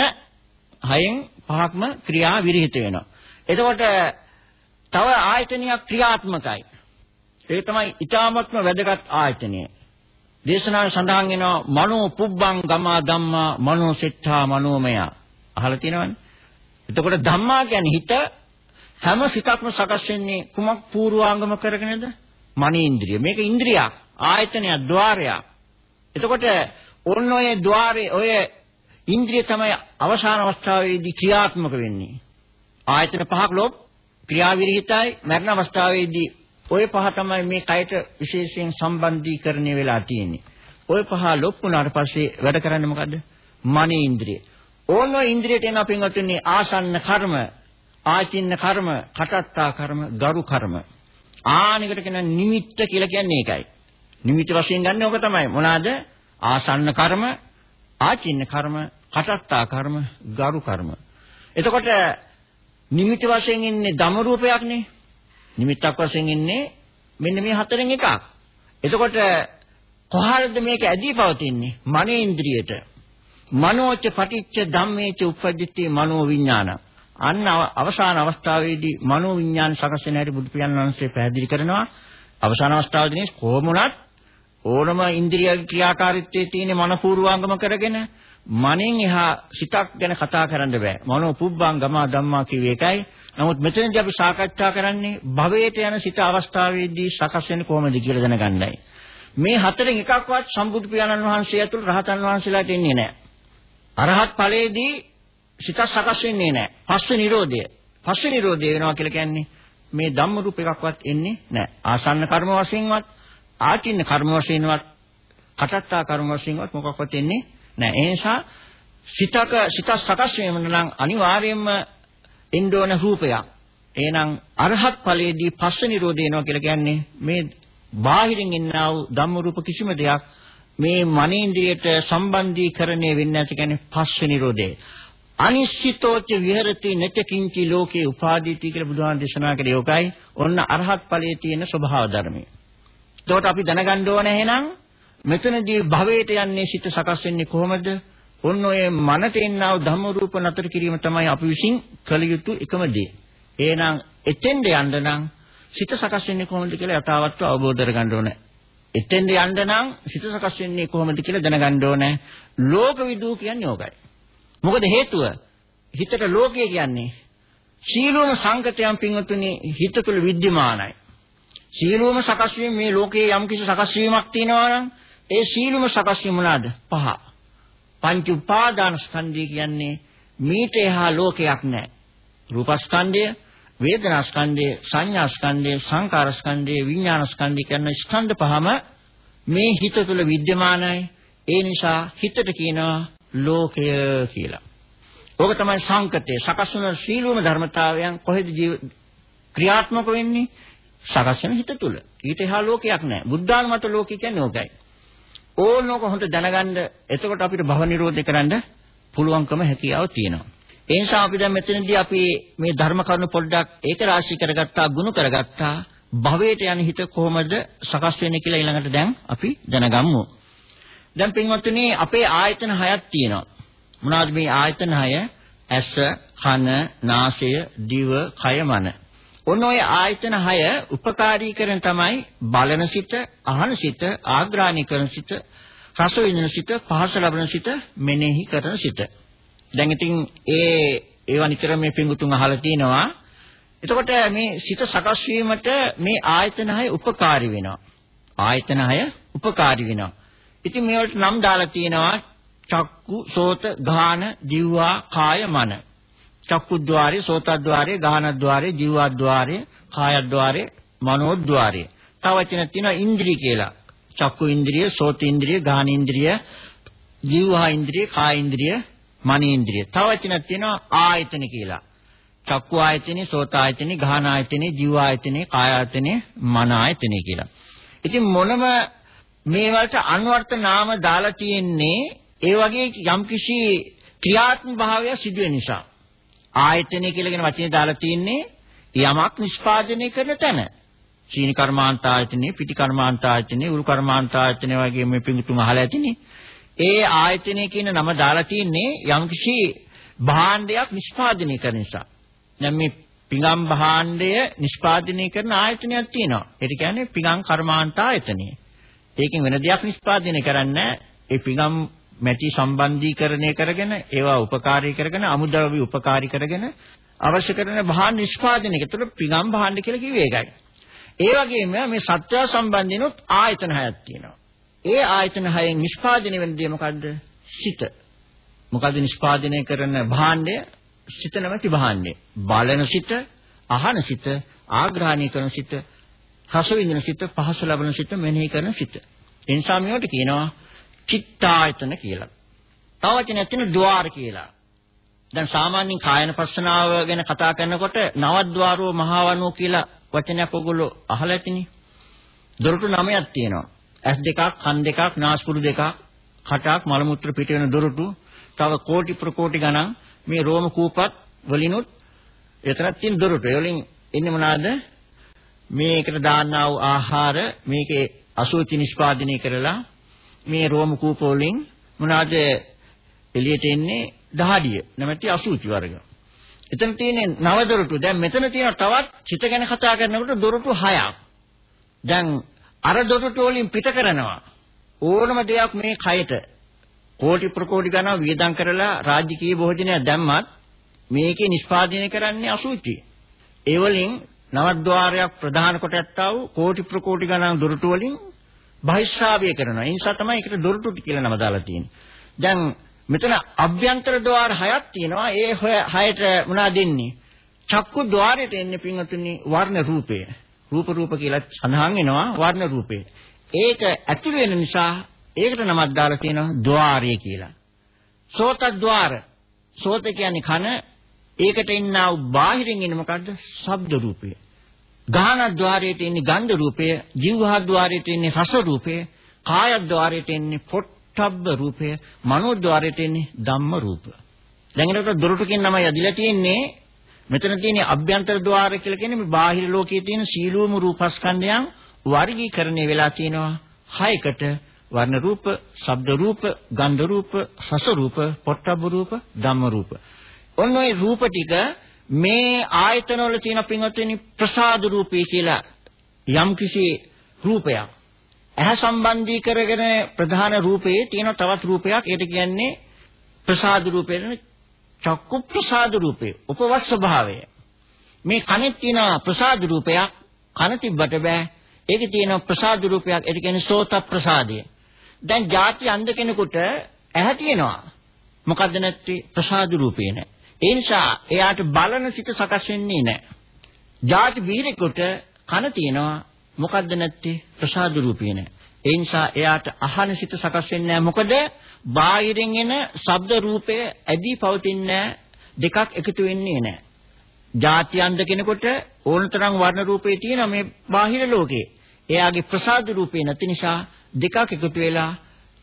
හයෙන් පහක්ම ක්‍රියා විරහිත වෙනවා. එතකොට තව ආයතනයක් ක්‍රියාත්මකයි. ඒ තමයි ඊ타මත්ම වැදගත් ආයතනය. දේශනාවේ සඳහන් වෙනවා මනෝ පුබ්බං ගමා ධම්මා මනෝ සිට්ඨා මනෝමය. අහලා තියෙනවනේ. එතකොට ධම්මා කියන්නේ හිත හැම සිතක්ම සකස් වෙන්නේ කුමක් පූර්වාංගම කරගෙනද? මනේන්ද්‍රිය. මේක ඉන්ද්‍රියක්, ආයතනයක්, ద్వාරයක්. එතකොට ඕන්න ඔය ద్వාරේ ඔය ඉන්ද්‍රිය තමයි අවසාන අවස්ථාවේදී ක්‍රියාත්මක වෙන්නේ. ආයතන පහක් ලොබ් ක්‍රියාවිරහිතයි මරණ අවස්ථාවේදී ওই පහ තමයි මේ කයට විශේෂයෙන් සම්බන්ධීකරණය වෙලා තියෙන්නේ. ওই පහ ලොප් වුණාට පස්සේ වැඩ කරන්නේ මොකද්ද? මනේ ඉන්ද්‍රිය. ඕන ඉන්ද්‍රියට එන අපින් අතුන්නේ ආසන්න කර්ම, ආචින්න කර්ම, කටත්තා කර්ම, ගරු කර්ම. ආනිකට කියන නිමිත්ත කියලා කියන්නේ ඒකයි. නිමිත්ත වශයෙන් ගන්න ඕක තමයි. මොනවාද? ආසන්න කර්ම, ආචින්න කර්ම, කටත්තා කර්ම, ගරු කර්ම. එතකොට නිමිති වශයෙන් ඉන්නේ දම රූපයක්නේ. නිමිත්තක් වශයෙන් ඉන්නේ මෙන්න මේ හතරෙන් එකක්. එතකොට කොහොමද මේක ඇදී පවතින්නේ? මනේන්ද්‍රියට. මනෝච පටිච්ච ධම්මේච උප්පජ්ජති මනෝ විඥාන. අන්න අවසාන අවස්ථාවේදී මනෝ විඥාන සකස් වෙන හැටි බුදු පියාණන් වහන්සේ පැහැදිලි කරනවා. අවසාන අවස්ථාවේදී කොහොමුණත් ඕනම ඉන්ද්‍රිය ක්‍රියාකාරීත්වයේ තියෙන මනපූර්වාංගම කරගෙන මනෙන් එහා සිතක් ගැන කතා කරන්න බෑ. මනෝ පුබ්බංගම ධම්මා කිව්වේ ඒකයි. නමුත් මෙතනදී අපි සාකච්ඡා කරන්නේ භවයට යන සිත අවස්ථාවේදී සකස් වෙන්නේ කොහොමද කියලා දැනගන්නයි. මේ හතරෙන් එකක්වත් සම්බුදු පියාණන් වහන්සේ ඇතුළු රහතන් වහන්සේලාට එන්නේ නැහැ. අරහත් ඵලයේදී සිත සකස් වෙන්නේ නැහැ. පස්ස නිරෝධය. පස්ස නිරෝධය වෙනවා කියලා කියන්නේ මේ ධම්ම රූප එකක්වත් එන්නේ නැහැ. ආසන්න කර්ම වශයෙන්වත්, ආචින්න කර්ම වශයෙන්වත්, කටත්තා කර්ම වශයෙන්වත් මොකක්වත් එන්නේ නැහැ. ඒ නිසා සිතක සිත සකස් වීම නම් අනිවාර්යයෙන්ම එන්න ඕන රූපයක්. එහෙනම් අරහත් ඵලයේදී පස්ස නිරෝධය වෙනවා කියලා කියන්නේ මේ බාහිරින් එන්නා වූ ධම්ම රූප කිසිම දෙයක් මේ මනේන්ද්‍රියට සම්බන්ධීකරණය වෙන්නේ නැති කියන්නේ පස්ස නිරෝධය. අනිශ්චිතෝච විහෙරති නචකින්චි ලෝකේ උපාදීති කියලා බුදුහාම දේශනා කළේ යෝගයි. ඔන්න අරහත් ඵලයේ තියෙන ස්වභාව ධර්මය. එතකොට අපි දැනගන්න ඕන එහෙනම් මෙතනදී භවයට යන්නේ සිත සකස් වෙන්නේ කොහොමද? ඔන්න ඔය මනට එන්නා වූ ධම්ම රූප නතර කිරීම තමයි අපි විසින් කළ යුතු එකම දේ. එහෙනම් එතෙන්ද යන්න නම් සිත සකස් වෙන්නේ කොහොමද කියලා යථාවත්ව අවබෝධ කරගන්න ඕනේ. එතෙන්ද යන්න නම් සිත සකස් වෙන්නේ කොහොමද කියලා දැනගන්න ඕනේ. ලෝක විදූ කියන්නේ ඕකයි. මොකද හේතුව හිතට ලෝකය කියන්නේ සීලෝම සංකතයන් පින්වතුනි හිත තුළ විද්‍යමානයි. සීලෝම සකස් වීම මේ ලෝකයේ යම් කිසි සකස් වීමක් තියෙනවා නම් ඒ සීලෝම සකස් වීම මොනවාද? පහ. පංච උපාදාන ස්කන්ධය කියන්නේ මීට එහා ලෝකයක් නැහැ. රූපස්කන්ධය, වේදනාස්කන්ධය, සංඥාස්කන්ධය, සංකාරස්කන්ධය, විඥානස්කන්ධය කියන ස්කන්ධ පහම මේ හිත තුළ විද්‍යමානයි. ඒ නිසා හිතට කියනවා ලෝකය කියලා. ඕක තමයි සංකතය. සකස් වන සීලුම ධර්මතාවයන් කොහෙද ක්‍රියාත්මක වෙන්නේ? සකස් වෙන හිත තුළ. ඊට එහා ලෝකයක් නැහැ. බුද්ධානුමත ලෝකය කියන්නේ ඕකයි. ඕනෝක හොඳ දැනගන්න එතකොට අපිට භව නිරෝධය කරන්න පුළුවන්කම හැකියාව තියෙනවා. ඒ නිසා අපි දැන් මෙතනදී අපි මේ ධර්ම කරුණු පොඩ්ඩක් ඒක රාශී කරගත්තා, ගුණ කරගත්තා. භවයට යන හිත කොහොමද සකස් වෙන්නේ කියලා ඊළඟට දැන් අපි දැනගමු. දැන් පින්වත්නි අපේ ආයතන හයක් තියෙනවා. මොනවද මේ ආයතන හය? ඇස, කන, නාසය, දිව, කය, මන. ඔන්න ඔය ආයතන හය උපකාරී කරන තමයි බලන සිත, අහන සිත, ආග්‍රාණී කරන සිත, රස විඳින සිත, පහස ලබන සිත, මෙනෙහි කරන සිත. දැන් ඉතින් ඒ ඒවා නිතර මේ පිංගුතුන් අහලා තිනවා. එතකොට මේ සිත සකස් වීමට මේ ආයතන හය උපකාරී වෙනවා. ආයතන හය උපකාරී වෙනවා. ඉතින් මේවට නම් දාලා තියෙනවා චක්කු, සෝත, ගාන, දිව්වා, කාය, මන. චක්කුද්්වාරේ, සෝතද්්වාරේ, ගානද්්වාරේ, ජීවද්්වාරේ, කායද්්වාරේ, මනෝද්්වාරේ. තව වචන තියෙනවා ඉන්ද්‍රිය කියලා. චක්කු ඉන්ද්‍රිය, සෝත ඉන්ද්‍රිය, ගාන ඉන්ද්‍රිය, ජීවහා ඉන්ද්‍රිය, කාය ඉන්ද්‍රිය, මනේන්ද්‍රිය. තව වචනක් තියෙනවා ආයතන කියලා. චක්කු ආයතනේ, සෝත ආයතනේ, ගාන ආයතනේ, ජීව ආයතනේ, කාය ආයතනේ, මන ආයතනේ කියලා. ඉතින් මොනම මේ වලට අන්වර්ථ නාම දාලා තියෙන්නේ ඒ වගේ යම්කිසි ක්‍රියාත්මක භාවය සිදු වෙන නිසා. ආයතනය කියලා කියන වචනේ දාලා තියෙන්නේ යමක් නිෂ්පාදනය කරන තැන. සීනි කර්මාන්ත ආයතනේ, පිටි කර්මාන්ත ආයතනේ, උරු කර්මාන්ත ආයතනේ වගේ මේ පිඟුතුන් අහලා ඇතිනේ. ඒ ආයතනය කියන නම දාලා තියෙන්නේ යම්කිසි භාණ්ඩයක් නිෂ්පාදනය කරන නිසා. දැන් මේ පිඟම් භාණ්ඩය නිෂ්පාදනය කරන ආයතනයක් තියෙනවා. ඒ කියන්නේ පිඟම් කර්මාන්ත ආයතනය. ඒකෙන් වෙන දෙයක් නිෂ්පාදනය කරන්නේ ඒ පිඟම් මැටි සම්බන්ධීකරණය කරගෙන ඒවා උපකාරී කරගෙන අමුද්‍රව්‍ය උපකාරී කරගෙන අවශ්‍ය කරන භාණ්ඩ නිෂ්පාදනයක තුළ පිඟම් භාණ්ඩ කියලා කිව්වේ ඒකයි. ඒ වගේම මේ සත්‍ය සම්බන්ධිනුත් ආයතන හයක් තියෙනවා. ඒ ආයතන හයෙන් නිෂ්පාදනය වෙන දේ මොකද්ද? සිත. මොකද්ද නිෂ්පාදනය කරන භාණ්ඩය? සිත නැමැති භාණ්ඩය. බලන සිත, අහන සිත, ආග්‍රහණය කරන සිත, රස විඳින සිත, පහස ලබන සිත, මෙනෙහි කරන සිත. ඒ නිසා මේවට කියනවා චිත්තායතන කියලා. තව වචනයක් තියෙන ద్వාර කියලා. දැන් සාමාන්‍යයෙන් කායන පස්සනාව ගැන කතා කරනකොට නවද්වාරෝ මහවණෝ කියලා වචනයක් ඔයගොල්ලෝ අහලා ඇතිනේ. දොරටු නමයක් තියෙනවා. ඇස් දෙකක්, කන් දෙකක්, නාස්පුඩු දෙකක්, කටක්, මල මුත්‍ර පිට වෙන දොරටු, තව කෝටි ප්‍රකෝටි ගණන් මේ රෝම කූපත් වලිනුත් එතරම් තියෙන දොරටු. ඒ වලින් ඉන්නේ මොනවාද? මේකට දාන්නා වූ ආහාර මේකේ අසුචි නිෂ්පාදනය කරලා මේ රෝම කූප වලින් මොනවාද එළියට එන්නේ දහඩිය නැමැති අසුචි වර්ග. එතන තියෙන්නේ නව දොරටු. දැන් මෙතන තියෙන තවත් චිත ගැන කතා කරනකොට දොරටු 6ක්. දැන් අර දොරටු වලින් පිට කරනවා. ඕනම දෙයක් මේ කයට කෝටි ප්‍රකෝටි ගණන් වියදම් කරලා රාජ්‍යකීය භෝජනය දැම්මත් මේකේ නිෂ්පාදනය කරන්නේ අසුචි. ඒ වලින් නවද්වාරයක් ප්‍රධාන කොට ඇත්තා වූ කෝටි ප්‍රකෝටි ගණන් දොරටු වලින් බහිශ්‍රාවය කරනවා. ඒ නිසා තමයි ඒකට දොරටුටි කියලා නම දාලා තියෙන්නේ. දැන් මෙතන අභ්‍යන්තර ద్వාර හයක් තියෙනවා. ඒ හයට මොනා දෙන්නේ? චක්කු ద్వාරයට එන්නේ පින්වතුනි වර්ණ රූපය. රූප රූප කියලා සඳහන් වෙනවා වර්ණ රූපය. ඒක ඇතුළු වෙන නිසා ඒකට නමක් දාලා තියෙනවා ద్వාරය කියලා. සෝත ద్వාර. සෝත කියන්නේ කන. ඒකට ඉන්නා වූ බාහිරින් එන මොකද්ද? ශබ්ද රූපය. ගාහනද්්වාරයේ තියෙන ගන්ධ රූපය, ජීවහද්්වාරයේ තියෙන රස රූපය, කායද්්වාරයේ තියෙන පොට්ටබ්බ රූපය, මනෝද්්වාරයේ තියෙන ධම්ම රූප. දැන් එතකොට දොරටුකින් තමයි යදිලා තියෙන්නේ. මෙතන තියෙන අභ්‍යන්තර ద్వාරය කියලා කියන්නේ මේ බාහිර ලෝකයේ තියෙන සීලෝම රූපස්කන්ධයන් වර්ගීකරණය වෙලා තියෙනවා. හයකට වර්ණ රූප, ශබ්ද රූප, ගන්ධ රූප, රස රූප, පොට්ටබ්බ රූප, ධම්ම රූප. ඔන්න ඔය රූප ටික මේ ආයතනවල තියෙන පින්වත්නි ප්‍රසාද රූපී කියලා යම්කිසි රූපයක්. ඇහැ සම්බන්ධී කරගෙන ප්‍රධාන රූපයේ තියෙන තවත් රූපයක්. ඒකට කියන්නේ ප්‍රසාද රූපේ චක්කු ප්‍රසාද රූපේ උපවස් ස්වභාවය. මේ කනේ තියෙන ප්‍රසාද රූපයක් කන තිබ්බට බෑ. ඒකේ තියෙන ප්‍රසාද රූපයක් ඒ කියන්නේ සෝත ප්‍රසාදය. දැන් ಜಾති අන්ධ කෙනෙකුට ඇහැ තියෙනවා. මොකද්ද නැත්තේ ප්‍රසාද රූපේ නැහැ. ඒ නිසා එයාට බලන සිත සකස් වෙන්නේ නැහැ. ಜಾති වීරෙකුට කන තියෙනවා. මොකද්ද නැත්තේ ප්‍රසාද රූපේ නැහැ. ඒ නිසා එයාට අහන සිත සකස් වෙන්නේ නැහැ. මොකද බාහිරින් එන ශබ්ද රූපය ඇදී පවතින්නේ දෙකක් එකතු වෙන්නේ නැහැ. ಜಾති අන්ධ කෙනෙකුට ඕනතරම් වර්ණ රූපේ තියෙන මේ බාහිර ලෝකේ. එයාගේ ප්‍රසාද රූපේ නැති නිසා දෙකක් එකතු වෙලා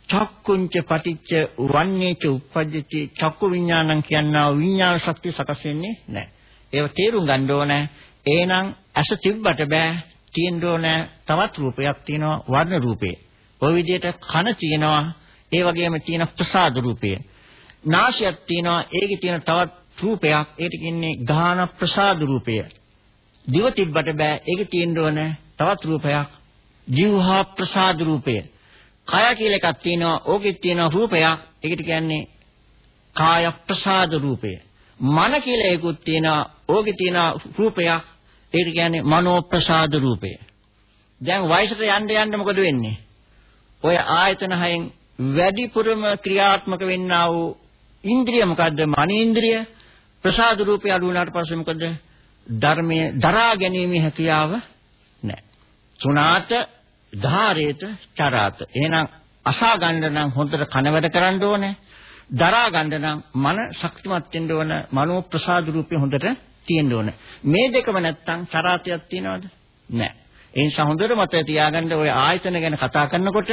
චක්කුංච පටිච්ච වන්නේච උප්පජ්ජති චක්කු විඥානං කියනවා විඥාන ශක්තිය සකස් වෙන්නේ නැහැ. ඒව තේරුම් ගන්න ඕනේ. එහෙනම් ඇස තිබ්බට බෑ තියෙන්න ඕනේ තවත් රූපයක් තියෙනවා වර්ණ රූපේ. ওই විදිහට කන තියෙනවා ඒ වගේම තියෙන ප්‍රසාද රූපය. නාසයක් තියෙනවා ඒකේ තියෙන තවත් රූපයක් ඒකට කියන්නේ ගාහන ප්‍රසාද රූපය. දිව තිබ්බට බෑ ඒකේ තියෙන්න ඕනේ තවත් රූපයක් ජීවහා ප්‍රසාද රූපය. කය කියලා එකක් තියෙනවා ඕකෙත් තියෙනවා රූපයක් ඒකට කියන්නේ කාය ප්‍රසාද රූපය. මන කියලා එකකුත් තියෙනවා ඕකේ තියෙනවා රූපයක් ඒකට කියන්නේ මනෝ ප්‍රසාද රූපය. දැන් වයසට යන්න යන්න මොකද වෙන්නේ? ඔය ආයතන හයෙන් වැඩිපුරම ක්‍රියාත්මක වෙන්නා වූ ඉන්ද්‍රිය මොකද්ද? මනේන්ද්‍රිය. ප්‍රසාද රූපය අඩු වුණාට පස්සේ මොකද? ධර්මයේ දරා ගැනීමේ හැකියාව නැහැ. සුණාත ධාරේත චරාත. එහෙනම් අසා ගන්න නම් හොඳට කනවැඩ කරන්න ඕනේ. දරා ගන්න නම් මන ශක්තිමත් වෙන්න ඕන. මනෝ ප්‍රසාද රූපය හොඳට තියෙන්න ඕන. මේ දෙකම නැත්තම් චරාතයක් තියනවද? නැහැ. ඒ නිසා හොඳට මතක තියාගන්න ඔය ආයතන ගැන කතා කරනකොට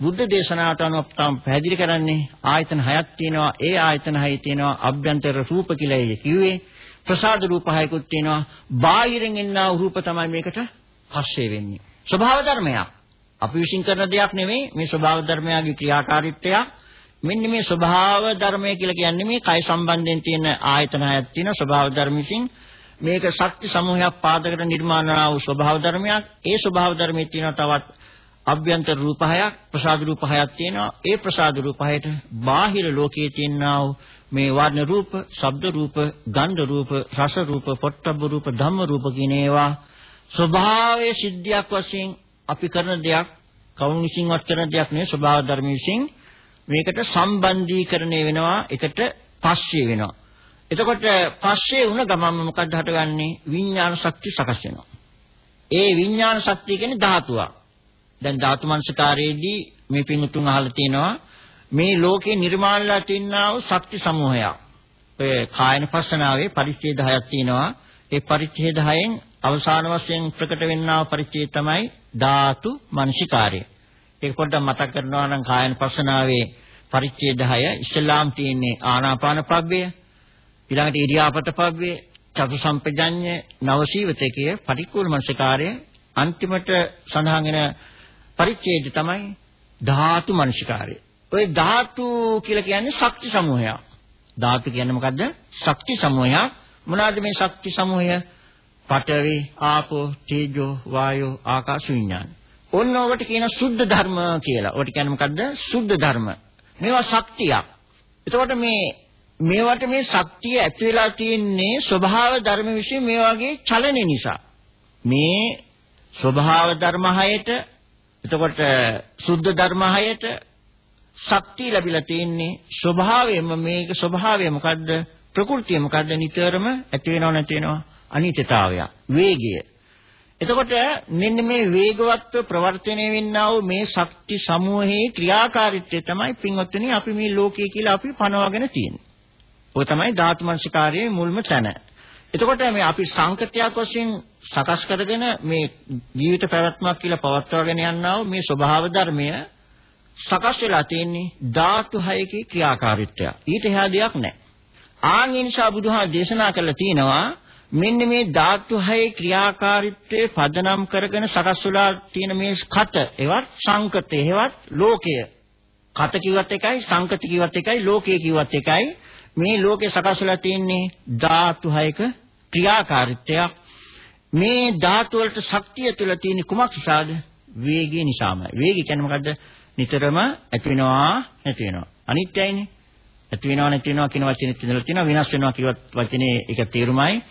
බුද්ධ දේශනාවට අනුව තම පැහැදිලි කරන්නේ ආයතන හයක් තියෙනවා. ඒ ආයතන හයේ තියෙනවා අභ්‍යන්තර රූප කියලා කිව්වේ. ප්‍රසාද රූප හයකුත් තියෙනවා. බාහිරින් එන්නා රූප තමයි මේකට පස්සේ වෙන්නේ. ස්වභාව ධර්මයක්. අපි විශ්ින් කරන දෙයක් නෙමෙයි මේ ස්වභාව ධර්මයාගේ ක්‍රියාකාරීත්වය. මෙන්න මේ ස්වභාව ධර්මය කියලා කියන්නේ මේ කය සම්බන්ධයෙන් තියෙන ආයතන හයක් තියෙන ස්වභාව ධර්ම විසින් මේක ශක්ති සමූහයක් පාදකට නිර්මාණය වූ ස්වභාව ධර්මයක්. ඒ ස්වභාව ධර්මයේ තියෙන තවත් අභ්‍යන්තර රූප හයක් ප්‍රසාද රූප හයක් තියෙනවා. ඒ ප්‍රසාද රූප හයට බාහිර ලෝකයේ තියෙනා මේ වර්ණ රූප, ශබ්ද රූප, ගන්ධ රූප, රස රූප, පොට්ටබ්බ රූප, ධම්ම රූප කියන ඒවා ස්වභාවයේ සිද්ධියක් වශයෙන් අපි කරන දෙයක් කවුන් විසින්වත් කරන දෙයක් නෙවෙයි ස්වභාව ධර්ම විසින් මේකට සම්බන්ධීකරණය වෙනවා එකට පස්සේ වෙනවා. එතකොට පස්සේ වුණ ගමන්ම මොකක්ද හටගන්නේ? විඥාන ශක්තිය සකස් වෙනවා. ඒ විඥාන ශක්තිය කියන්නේ ධාතුවක්. දැන් ධාතු මනසකාරයේදී මේ පින්තුන් අහලා තියෙනවා මේ ලෝකේ නිර්මාණලා තින්නා වූ ශක්ති සමූහයක්. ඔය කායන පස්සනාවේ පරිච්ඡේද හයක් තියෙනවා. ඒ පරිච්ඡේද හයෙන් අවසාන වශයෙන් ප්‍රකට වෙන්නා පරිච්ඡේද තමයි ධාතු මනසිකාර්ය. ඒක පොඩ්ඩක් මතක් කරනවා නම් කායන පස්සනාවේ පරිච්ඡේද 6 ඉස්ලාම් තියෙන්නේ ආනාපාන පබ්බය ඊළඟට ඉරියාපත පබ්බය චතු සම්පජඤ්ඤ නවසීවතකයේ පටික්කුල මනසිකාරය අන්තිමට සඳහන් වෙන පරිච්ඡේදය තමයි ධාතු මනසිකාරය. ඔය ධාතු කියලා කියන්නේ ශක්ති සමූහයක්. ධාතු කියන්නේ මොකද්ද? ශක්ති සමූහයක්. මොනවාද මේ ශක්ති සමූහය? පඨවි, ආපෝ, තේජෝ, වායෝ, ආකාශ විඥාන. ඔන්න ඔකට කියන සුද්ධ ධර්ම කියලා. ඔකට කියන්නේ මොකද්ද? සුද්ධ ධර්ම. මේවා ශක්තියක්. එතකොට මේ මේවට මේ ශක්තිය ඇති වෙලා තියෙන්නේ ස්වභාව ධර්ම විශ්ේ මේ වගේ චලන නිසා. මේ ස්වභාව ධර්ම හයට එතකොට සුද්ධ ධර්ම හයට ශක්තිය ලැබිලා තියෙන්නේ ස්වභාවයෙන්ම මේක ස්වභාවය මොකද්ද ප්‍රകൃතිය මොකද්ද නිතරම ඇති වෙනව නැති වෙනව අනිත්‍යතාවය වේගය එතකොට මෙන්න මේ වේගවත්ව ප්‍රවර්තනය වෙන්නා වූ මේ ශක්ති සමූහයේ ක්‍රියාකාරීත්වය තමයි පින්වත්නි අපි මේ ලෝකයේ කියලා අපි පනවගෙන තියෙන්නේ. ඔය තමයි ධාතු මනසිකාරයේ මුල්ම තැන. එතකොට මේ අපි සංකතයක් වශයෙන් සකස් කරගෙන මේ ජීවිත පැවැත්මක් කියලා පවත්වාගෙන යනවා මේ ස්වභාව ධර්මය සකස් වෙලා තියෙන්නේ ධාතු හයකේ ක්‍රියාකාරීත්වය. ඊට එහා දෙයක් නැහැ. ආන් ඒ නිසා බුදුහා දේශනා කළා තියෙනවා මෙන්න මේ ධාතු හයේ ක්‍රියාකාරීත්වයේ පදනම් කරගෙන සකස් වෙලා තියෙන මේ කට එවත් සංකතේ එවත් ලෝකය. කට කිව්වත් එකයි සංකත කිව්වත් එකයි ලෝකය කිව්වත් එකයි මේ ලෝකේ සකස් වෙලා තියෙන්නේ ධාතු හයක ක්‍රියාකාරීත්වයක්. මේ ධාතු වලට ශක්තිය තුළ තියෙන කුමක් නිසාද? වේගය නිසාමයි. වේගය කියන්නේ මොකද්ද? නිතරම ඇති වෙනවා නැති වෙනවා. අනිත්‍යයිනේ. ඇති වෙනවා නැති වෙනවා කියන වචනේ ඉඳලා තියෙනවා විනාශ වෙනවා කියවත් වචනේ ඒක තේරුමයි.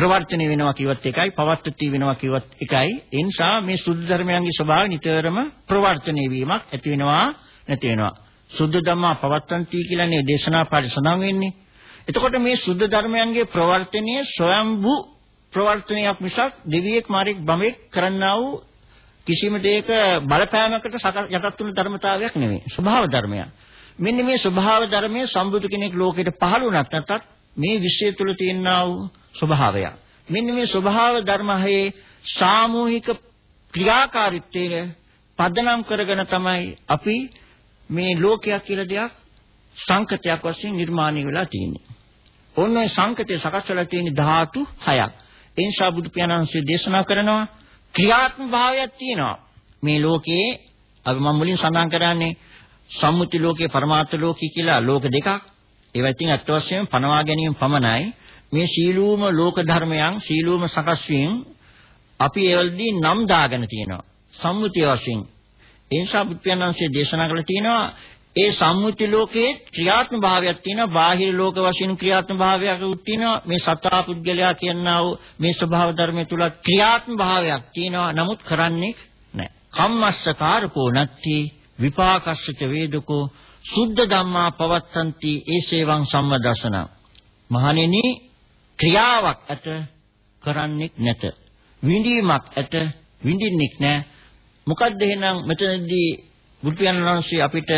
ප්‍රවර්තනය වෙනවා කිව්වත් එකයි පවත්ති වෙනවා කිව්වත් එකයි. ඒ නිසා මේ සුද්ධ ධර්මයන්ගේ ස්වභාවය නිතරම ප්‍රවර්තනය වීමක් ඇති වෙනවා නැති වෙනවා. සුද්ධ ධම්මා පවත්තන්ති කියලානේ දේශනා පාඩේ සඳහන් වෙන්නේ. එතකොට මේ සුද්ධ ධර්මයන්ගේ ප්‍රවර්තනය ස්වයම්භු ප්‍රවර්තනයක් මිසක් දෙවියෙක් මාරෙක් බඹෙක් කරන්නා වූ කිසිම දෙයක බලපෑමකට යටත් වුණු ධර්මතාවයක් නෙමෙයි. ස්වභාව ධර්මයක්. මෙන්න මේ ස්වභාව ධර්මයේ සම්බුදු කෙනෙක් ලෝකෙට පහළ වුණත් නැතත් මේ විශ්වය තුල තියෙනා වූ ස්වභාවය. මෙන්න මේ ස්වභාව ධර්මයේ සාමූහික ක්‍රියාකාරීත්වය පදනම් කරගෙන තමයි අපි මේ ලෝකයක් කියලා දෙයක් සංකතයක් වශයෙන් නිර්මාණය වෙලා තියෙන්නේ. ඔන්න ඔය සංකතය සකස් වෙලා තියෙන ධාතු හයක්. ඒ නිසා බුදු පියාණන්සේ දේශනා කරනවා ක්‍රියාත්මක භාවයක් තියෙනවා. මේ ලෝකයේ අපි මම මුලින් සඳහන් කරන්නේ සම්මුති ලෝකේ පරමාර්ථ ලෝකී කියලා ලෝක දෙකක්. ඒවා ඉතින් අත් වශයෙන්ම පනවා ගැනීම පමණයි. මේ සීලූම ලෝක ධර්මයන් සීලූම සකස් වීම අපි ඒවලදී නම් දාගෙන තියෙනවා. සම්මුතිය වශයෙන්. ඒ නිසා බුද්ධයන්වන්සේ දේශනා කළා තියෙනවා ඒ සම්මුති ලෝකයේ ක්‍රියාත්මක භාවයක් තියෙනවා බාහිර ලෝක වශයෙන් ක්‍රියාත්මක භාවයක් උත් තියෙනවා මේ සත්තා පුද්ගලයා කියනා වූ මේ ස්වභාව ධර්මයේ තුල ක්‍රියාත්මක භාවයක් තියෙනවා නමුත් කරන්නේ නැහැ කම්මස්සකාරකෝ නැත්ති විපාකස්සච වේදකෝ සුද්ධ ධම්මා පවත්තන්ති ඒසේවං සම්මදසන මහණෙනි ක්‍රියාවක් ඇත කරන්නේ නැත. විඳීමක් ඇත විඳින්නෙක් නැහැ මොකද්ද එහෙනම් මෙතනදී බුදු පියාණන් වහන්සේ අපිට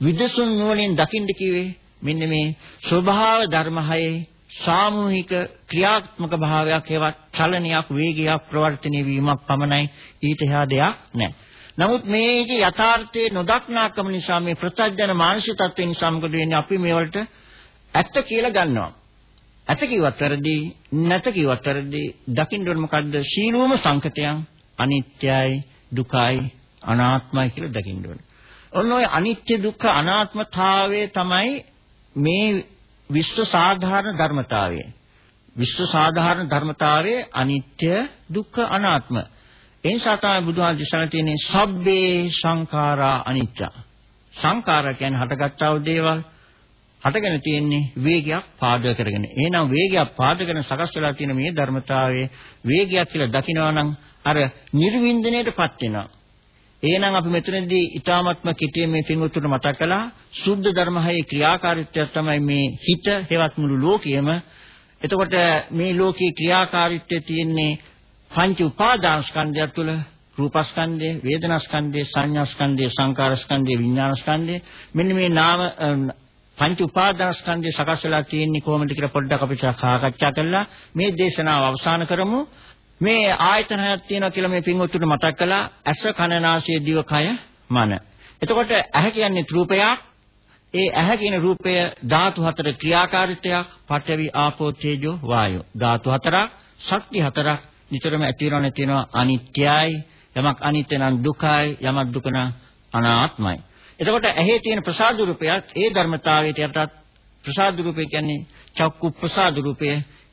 විදසුන් නුවණින් දකින්න කිව්වේ? මෙන්න මේ ස්වභාව ධර්මහයේ සාමූහික ක්‍රියාත්මක භාවයක් හේවත් චලනයක් වේගයක් ප්‍රවර්තනය වීමක් පමණයි. ඊට එහා දෙයක් නැහැ. නමුත් මේකේ යථාර්ථයේ නොදක්නාකම නිසා මේ ප්‍රත්‍යඥ මානසික තත්ත්ව නිසා මොකද වෙන්නේ? අපි මේවලට ඇත්ත කියලා ගන්නවා. ඇත්ත කිව්වත් වැරදි නැත කිව්වත් වැරදි දකින්න ඕන මොකද්ද? සීලෝම සංකතයන් අනිත්‍යයි දුකයි අනාත්මයි කියලා දකින්න ඕන. ඔන්න ඔය අනිත්‍ය දුක්ඛ අනාත්මතාවය තමයි මේ විශ්ව සාධාරණ ධර්මතාවය. විශ්ව සාධාරණ ධර්මතාවයේ අනිත්‍ය දුක්ඛ අනාත්ම. ඒ නිසා තමයි බුදුහාම දිශාන තියෙන්නේ සබ්බේ සංඛාරා අනිච්ච. සංඛාර කියන්නේ හටගත්තා වූ දේවල් හටගෙන තියෙන්නේ වේගයක් පාදක කරගෙන. එහෙනම් වේගයක් පාදකගෙන සකස් වෙලා තියෙන මේ ධර්මතාවයේ වේගයක් කියලා දකිනවා නම් අර නිර්වින්දණයටපත් වෙනවා. එහෙනම් අපි මෙතනදී ඊ타මත්ම කිටියේ මේ පින්වුතුන්ට මතක් කළා සුද්ධ ධර්මහයේ ක්‍රියාකාරීත්වය තමයි මේ හිත හේවත් මුළු ලෝකයේම එතකොට මේ ලෝකේ ක්‍රියාකාරීත්වය තියෙන්නේ පංච උපාදානස්කන්ධය තුළ රූපස්කන්ධය, වේදනාස්කන්ධය, සංඥාස්කන්ධය, සංකාරස්කන්ධය, විඥානස්කන්ධය මෙන්න මේ නාම පංච උපාදානස්කන්ධය සකස් වෙලා තියෙන්නේ කොහොමද කියලා පොඩ්ඩක් අපි සාකච්ඡා කළා. මේ දේශනාව අවසන් කරමු. මේ ආයතන හයක් තියෙනවා කියලා මේ පින්වත්තුන්ට මතක් කළා. ඇස, කන, නාසය, දිව, කය, මන. එතකොට ඇහැ කියන්නේ රූපයක්, ඒ ඇහැ කියන රූපය ධාතු හතර ක්‍රියාකාරීත්වයක් පඨවි ආපෝ තේජෝ වායෝ ධාතු හතරක් ශක්ති හතරක් නිතරම ඇති වෙනව නැති වෙනව අනිත්‍යයි යමක් අනිත්‍ය නම් දුකයි යමක් දුක නම් අනාත්මයි එතකොට ඇහි තියෙන ප්‍රසාද රූපයත් ඒ ධර්මතාවයට යටත් ප්‍රසාද රූපය කියන්නේ චක්කු ප්‍රසාද රූපය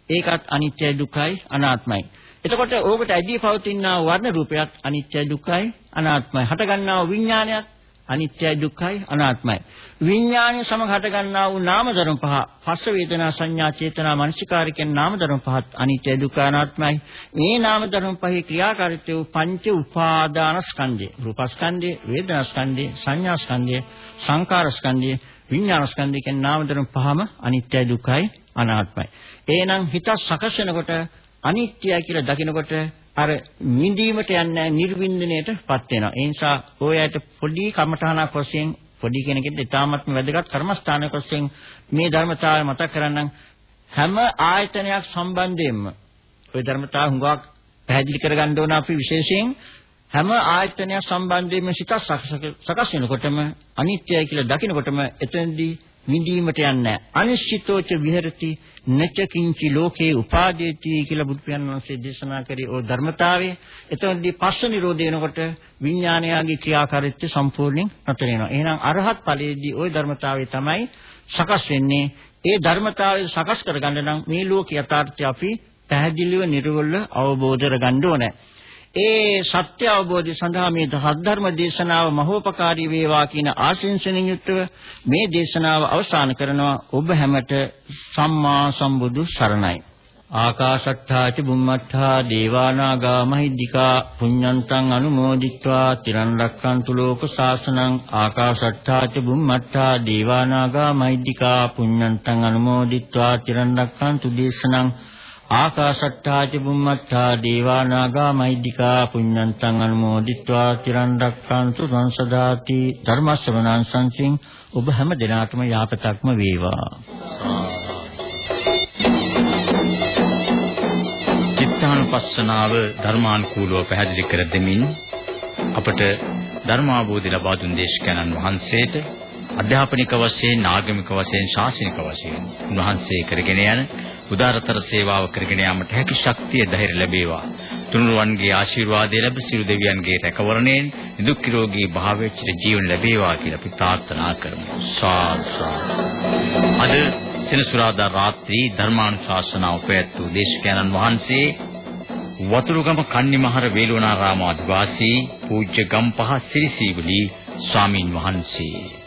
ඒකත් අනිත්‍යයි දුකයි අනාත්මයි එතකොට ඕකට ඇදී පවතිනා වර්ණ රූපයත් අනිත්‍යයි දුක්ඛයි අනාත්මයි. හටගන්නා වූ විඥානයත් අනිත්‍යයි දුක්ඛයි අනාත්මයි. විඥානය සමග හටගන්නා වූ නාම ධර්ම පහ පස්ස වේදනා සංඥා චේතනා මනසිකාර කියන නාම ධර්ම පහත් අනිත්‍යයි දුක්ඛ අනාත්මයි. මේ නාම ධර්ම පහේ ක්‍රියාකාරීත්වය පංච උපාදාන ස්කන්ධය. රූපස්කන්ධය, වේදනාස්කන්ධය, සංඥාස්කන්ධය, සංකාරස්කන්ධය, විඥානස්කන්ධය කියන නාම ධර්ම පහම අනිත්‍යයි දුක්ඛයි අනාත්මයි. එහෙනම් හිත සකස් වෙනකොට අනිත්‍යයි කියලා දකිනකොට අර නිදීමට යන්නේ නිර්වින්දනයටපත් වෙනවා. ඒ නිසා ඔයයට පොඩි කමඨානක් වශයෙන් පොඩි කෙනෙකුට ඉතාමත්ම වැදගත් කර්මස්ථානයක් වශයෙන් මේ ධර්මතාවය මතක් කරගන්න හැම ආයතනයක් සම්බන්ධයෙන්ම ওই ධර්මතාව හුඟක් පැහැදිලි කරගන්න ඕන අපි විශේෂයෙන් හැම ආයතනයක් සම්බන්ධයෙන්ම සිත සකස් වෙනකොටම අනිත්‍යයි කියලා දකිනකොටම එතනදී විඳීමට යන්නේ අනිශ්චිතෝච විහෙරති නච කිංචි ලෝකේ උපාදේති කියලා බුදු පියාණන් වහන්සේ දේශනා කරේ ඕ ධර්මතාවය. එතනදී පස්ස නිරෝධ වෙනකොට විඥානයාගේ ක්‍රියාකාරීත්වය සම්පූර්ණයෙන් නතර වෙනවා. එහෙනම් අරහත් ඵලයේදී ওই ධර්මතාවය තමයි සකස් වෙන්නේ. ඒ ධර්මතාවය සකස් කරගන්න නම් මේ ලෝක යථාර්ථය අපි පැහැදිලිව නිර්වල අවබෝධ කරගන්න ඕනේ. ඒ සත්‍ය අවබෝධය සඳහා මේ ධර්ම දේශනාව මහෝපකාරී වේවා කියන ආශිංසනෙන් යුක්තව මේ දේශනාව අවසන් කරනවා. ඔබ හැමට සම්මා සම්බුදු සරණයි. ආකාශට්ඨාච බුම්මට්ඨා දේවානාගා මහිද්దికා පුඤ්ඤන්තං අනුමෝදිත්වා තිරන් රක්칸තු ලෝක සාසනං ආකාශට්ඨාච බුම්මට්ඨා දේවානාගා මහිද්దికා පුඤ්ඤන්තං අනුමෝදිත්වා තිරන් රක්칸තු දේශනං ආකාශට්ටා ච බුම්මට්ටා දේවා නාග මහිද්దికා පුඤ්ඤන්තං අනුමෝදිත්වා තිරන් රක්ඛන්තු සංසදාති ධර්ම ශ්‍රවණං සංසින් ඔබ හැම දිනාටම යාපතක්ම වේවා. චිත්තානුපස්සනාව ධර්මානුකූලව පැහැදිලි කර දෙමින් අපට ධර්මාභෝධි ලබා දුන් දේශකයන්න් වහන්සේට අධ්‍යාපනික වශයෙන් ආගමික වශයෙන් ශාසනික වශයෙන් උන්වහන්සේ කරගෙන යන උදාරතර සේවාව කරගෙන යාමට හැකි ශක්තිය ධෛර්ය ලැබේවා. තුනුරුවන්ගේ ආශිර්වාදය ලැබ සියලු දෙවියන්ගේ රැකවරණයෙන් නිදුක් නිරෝගී භාවයට ජීවන ලැබේවා කියලා අපි ප්‍රාර්ථනා කරමු. සාදු අද සෙනසුරාදා රාත්‍රී ධර්මානුශාසනාව පැවැත්වූ දේශකයන්න් වහන්සේ වතුරුගම කන්නිමහර වේළුවනාරාම අධිවාසී පූජ්‍ය ගම්පහ සිරිසීවලි ස්වාමින් වහන්සේ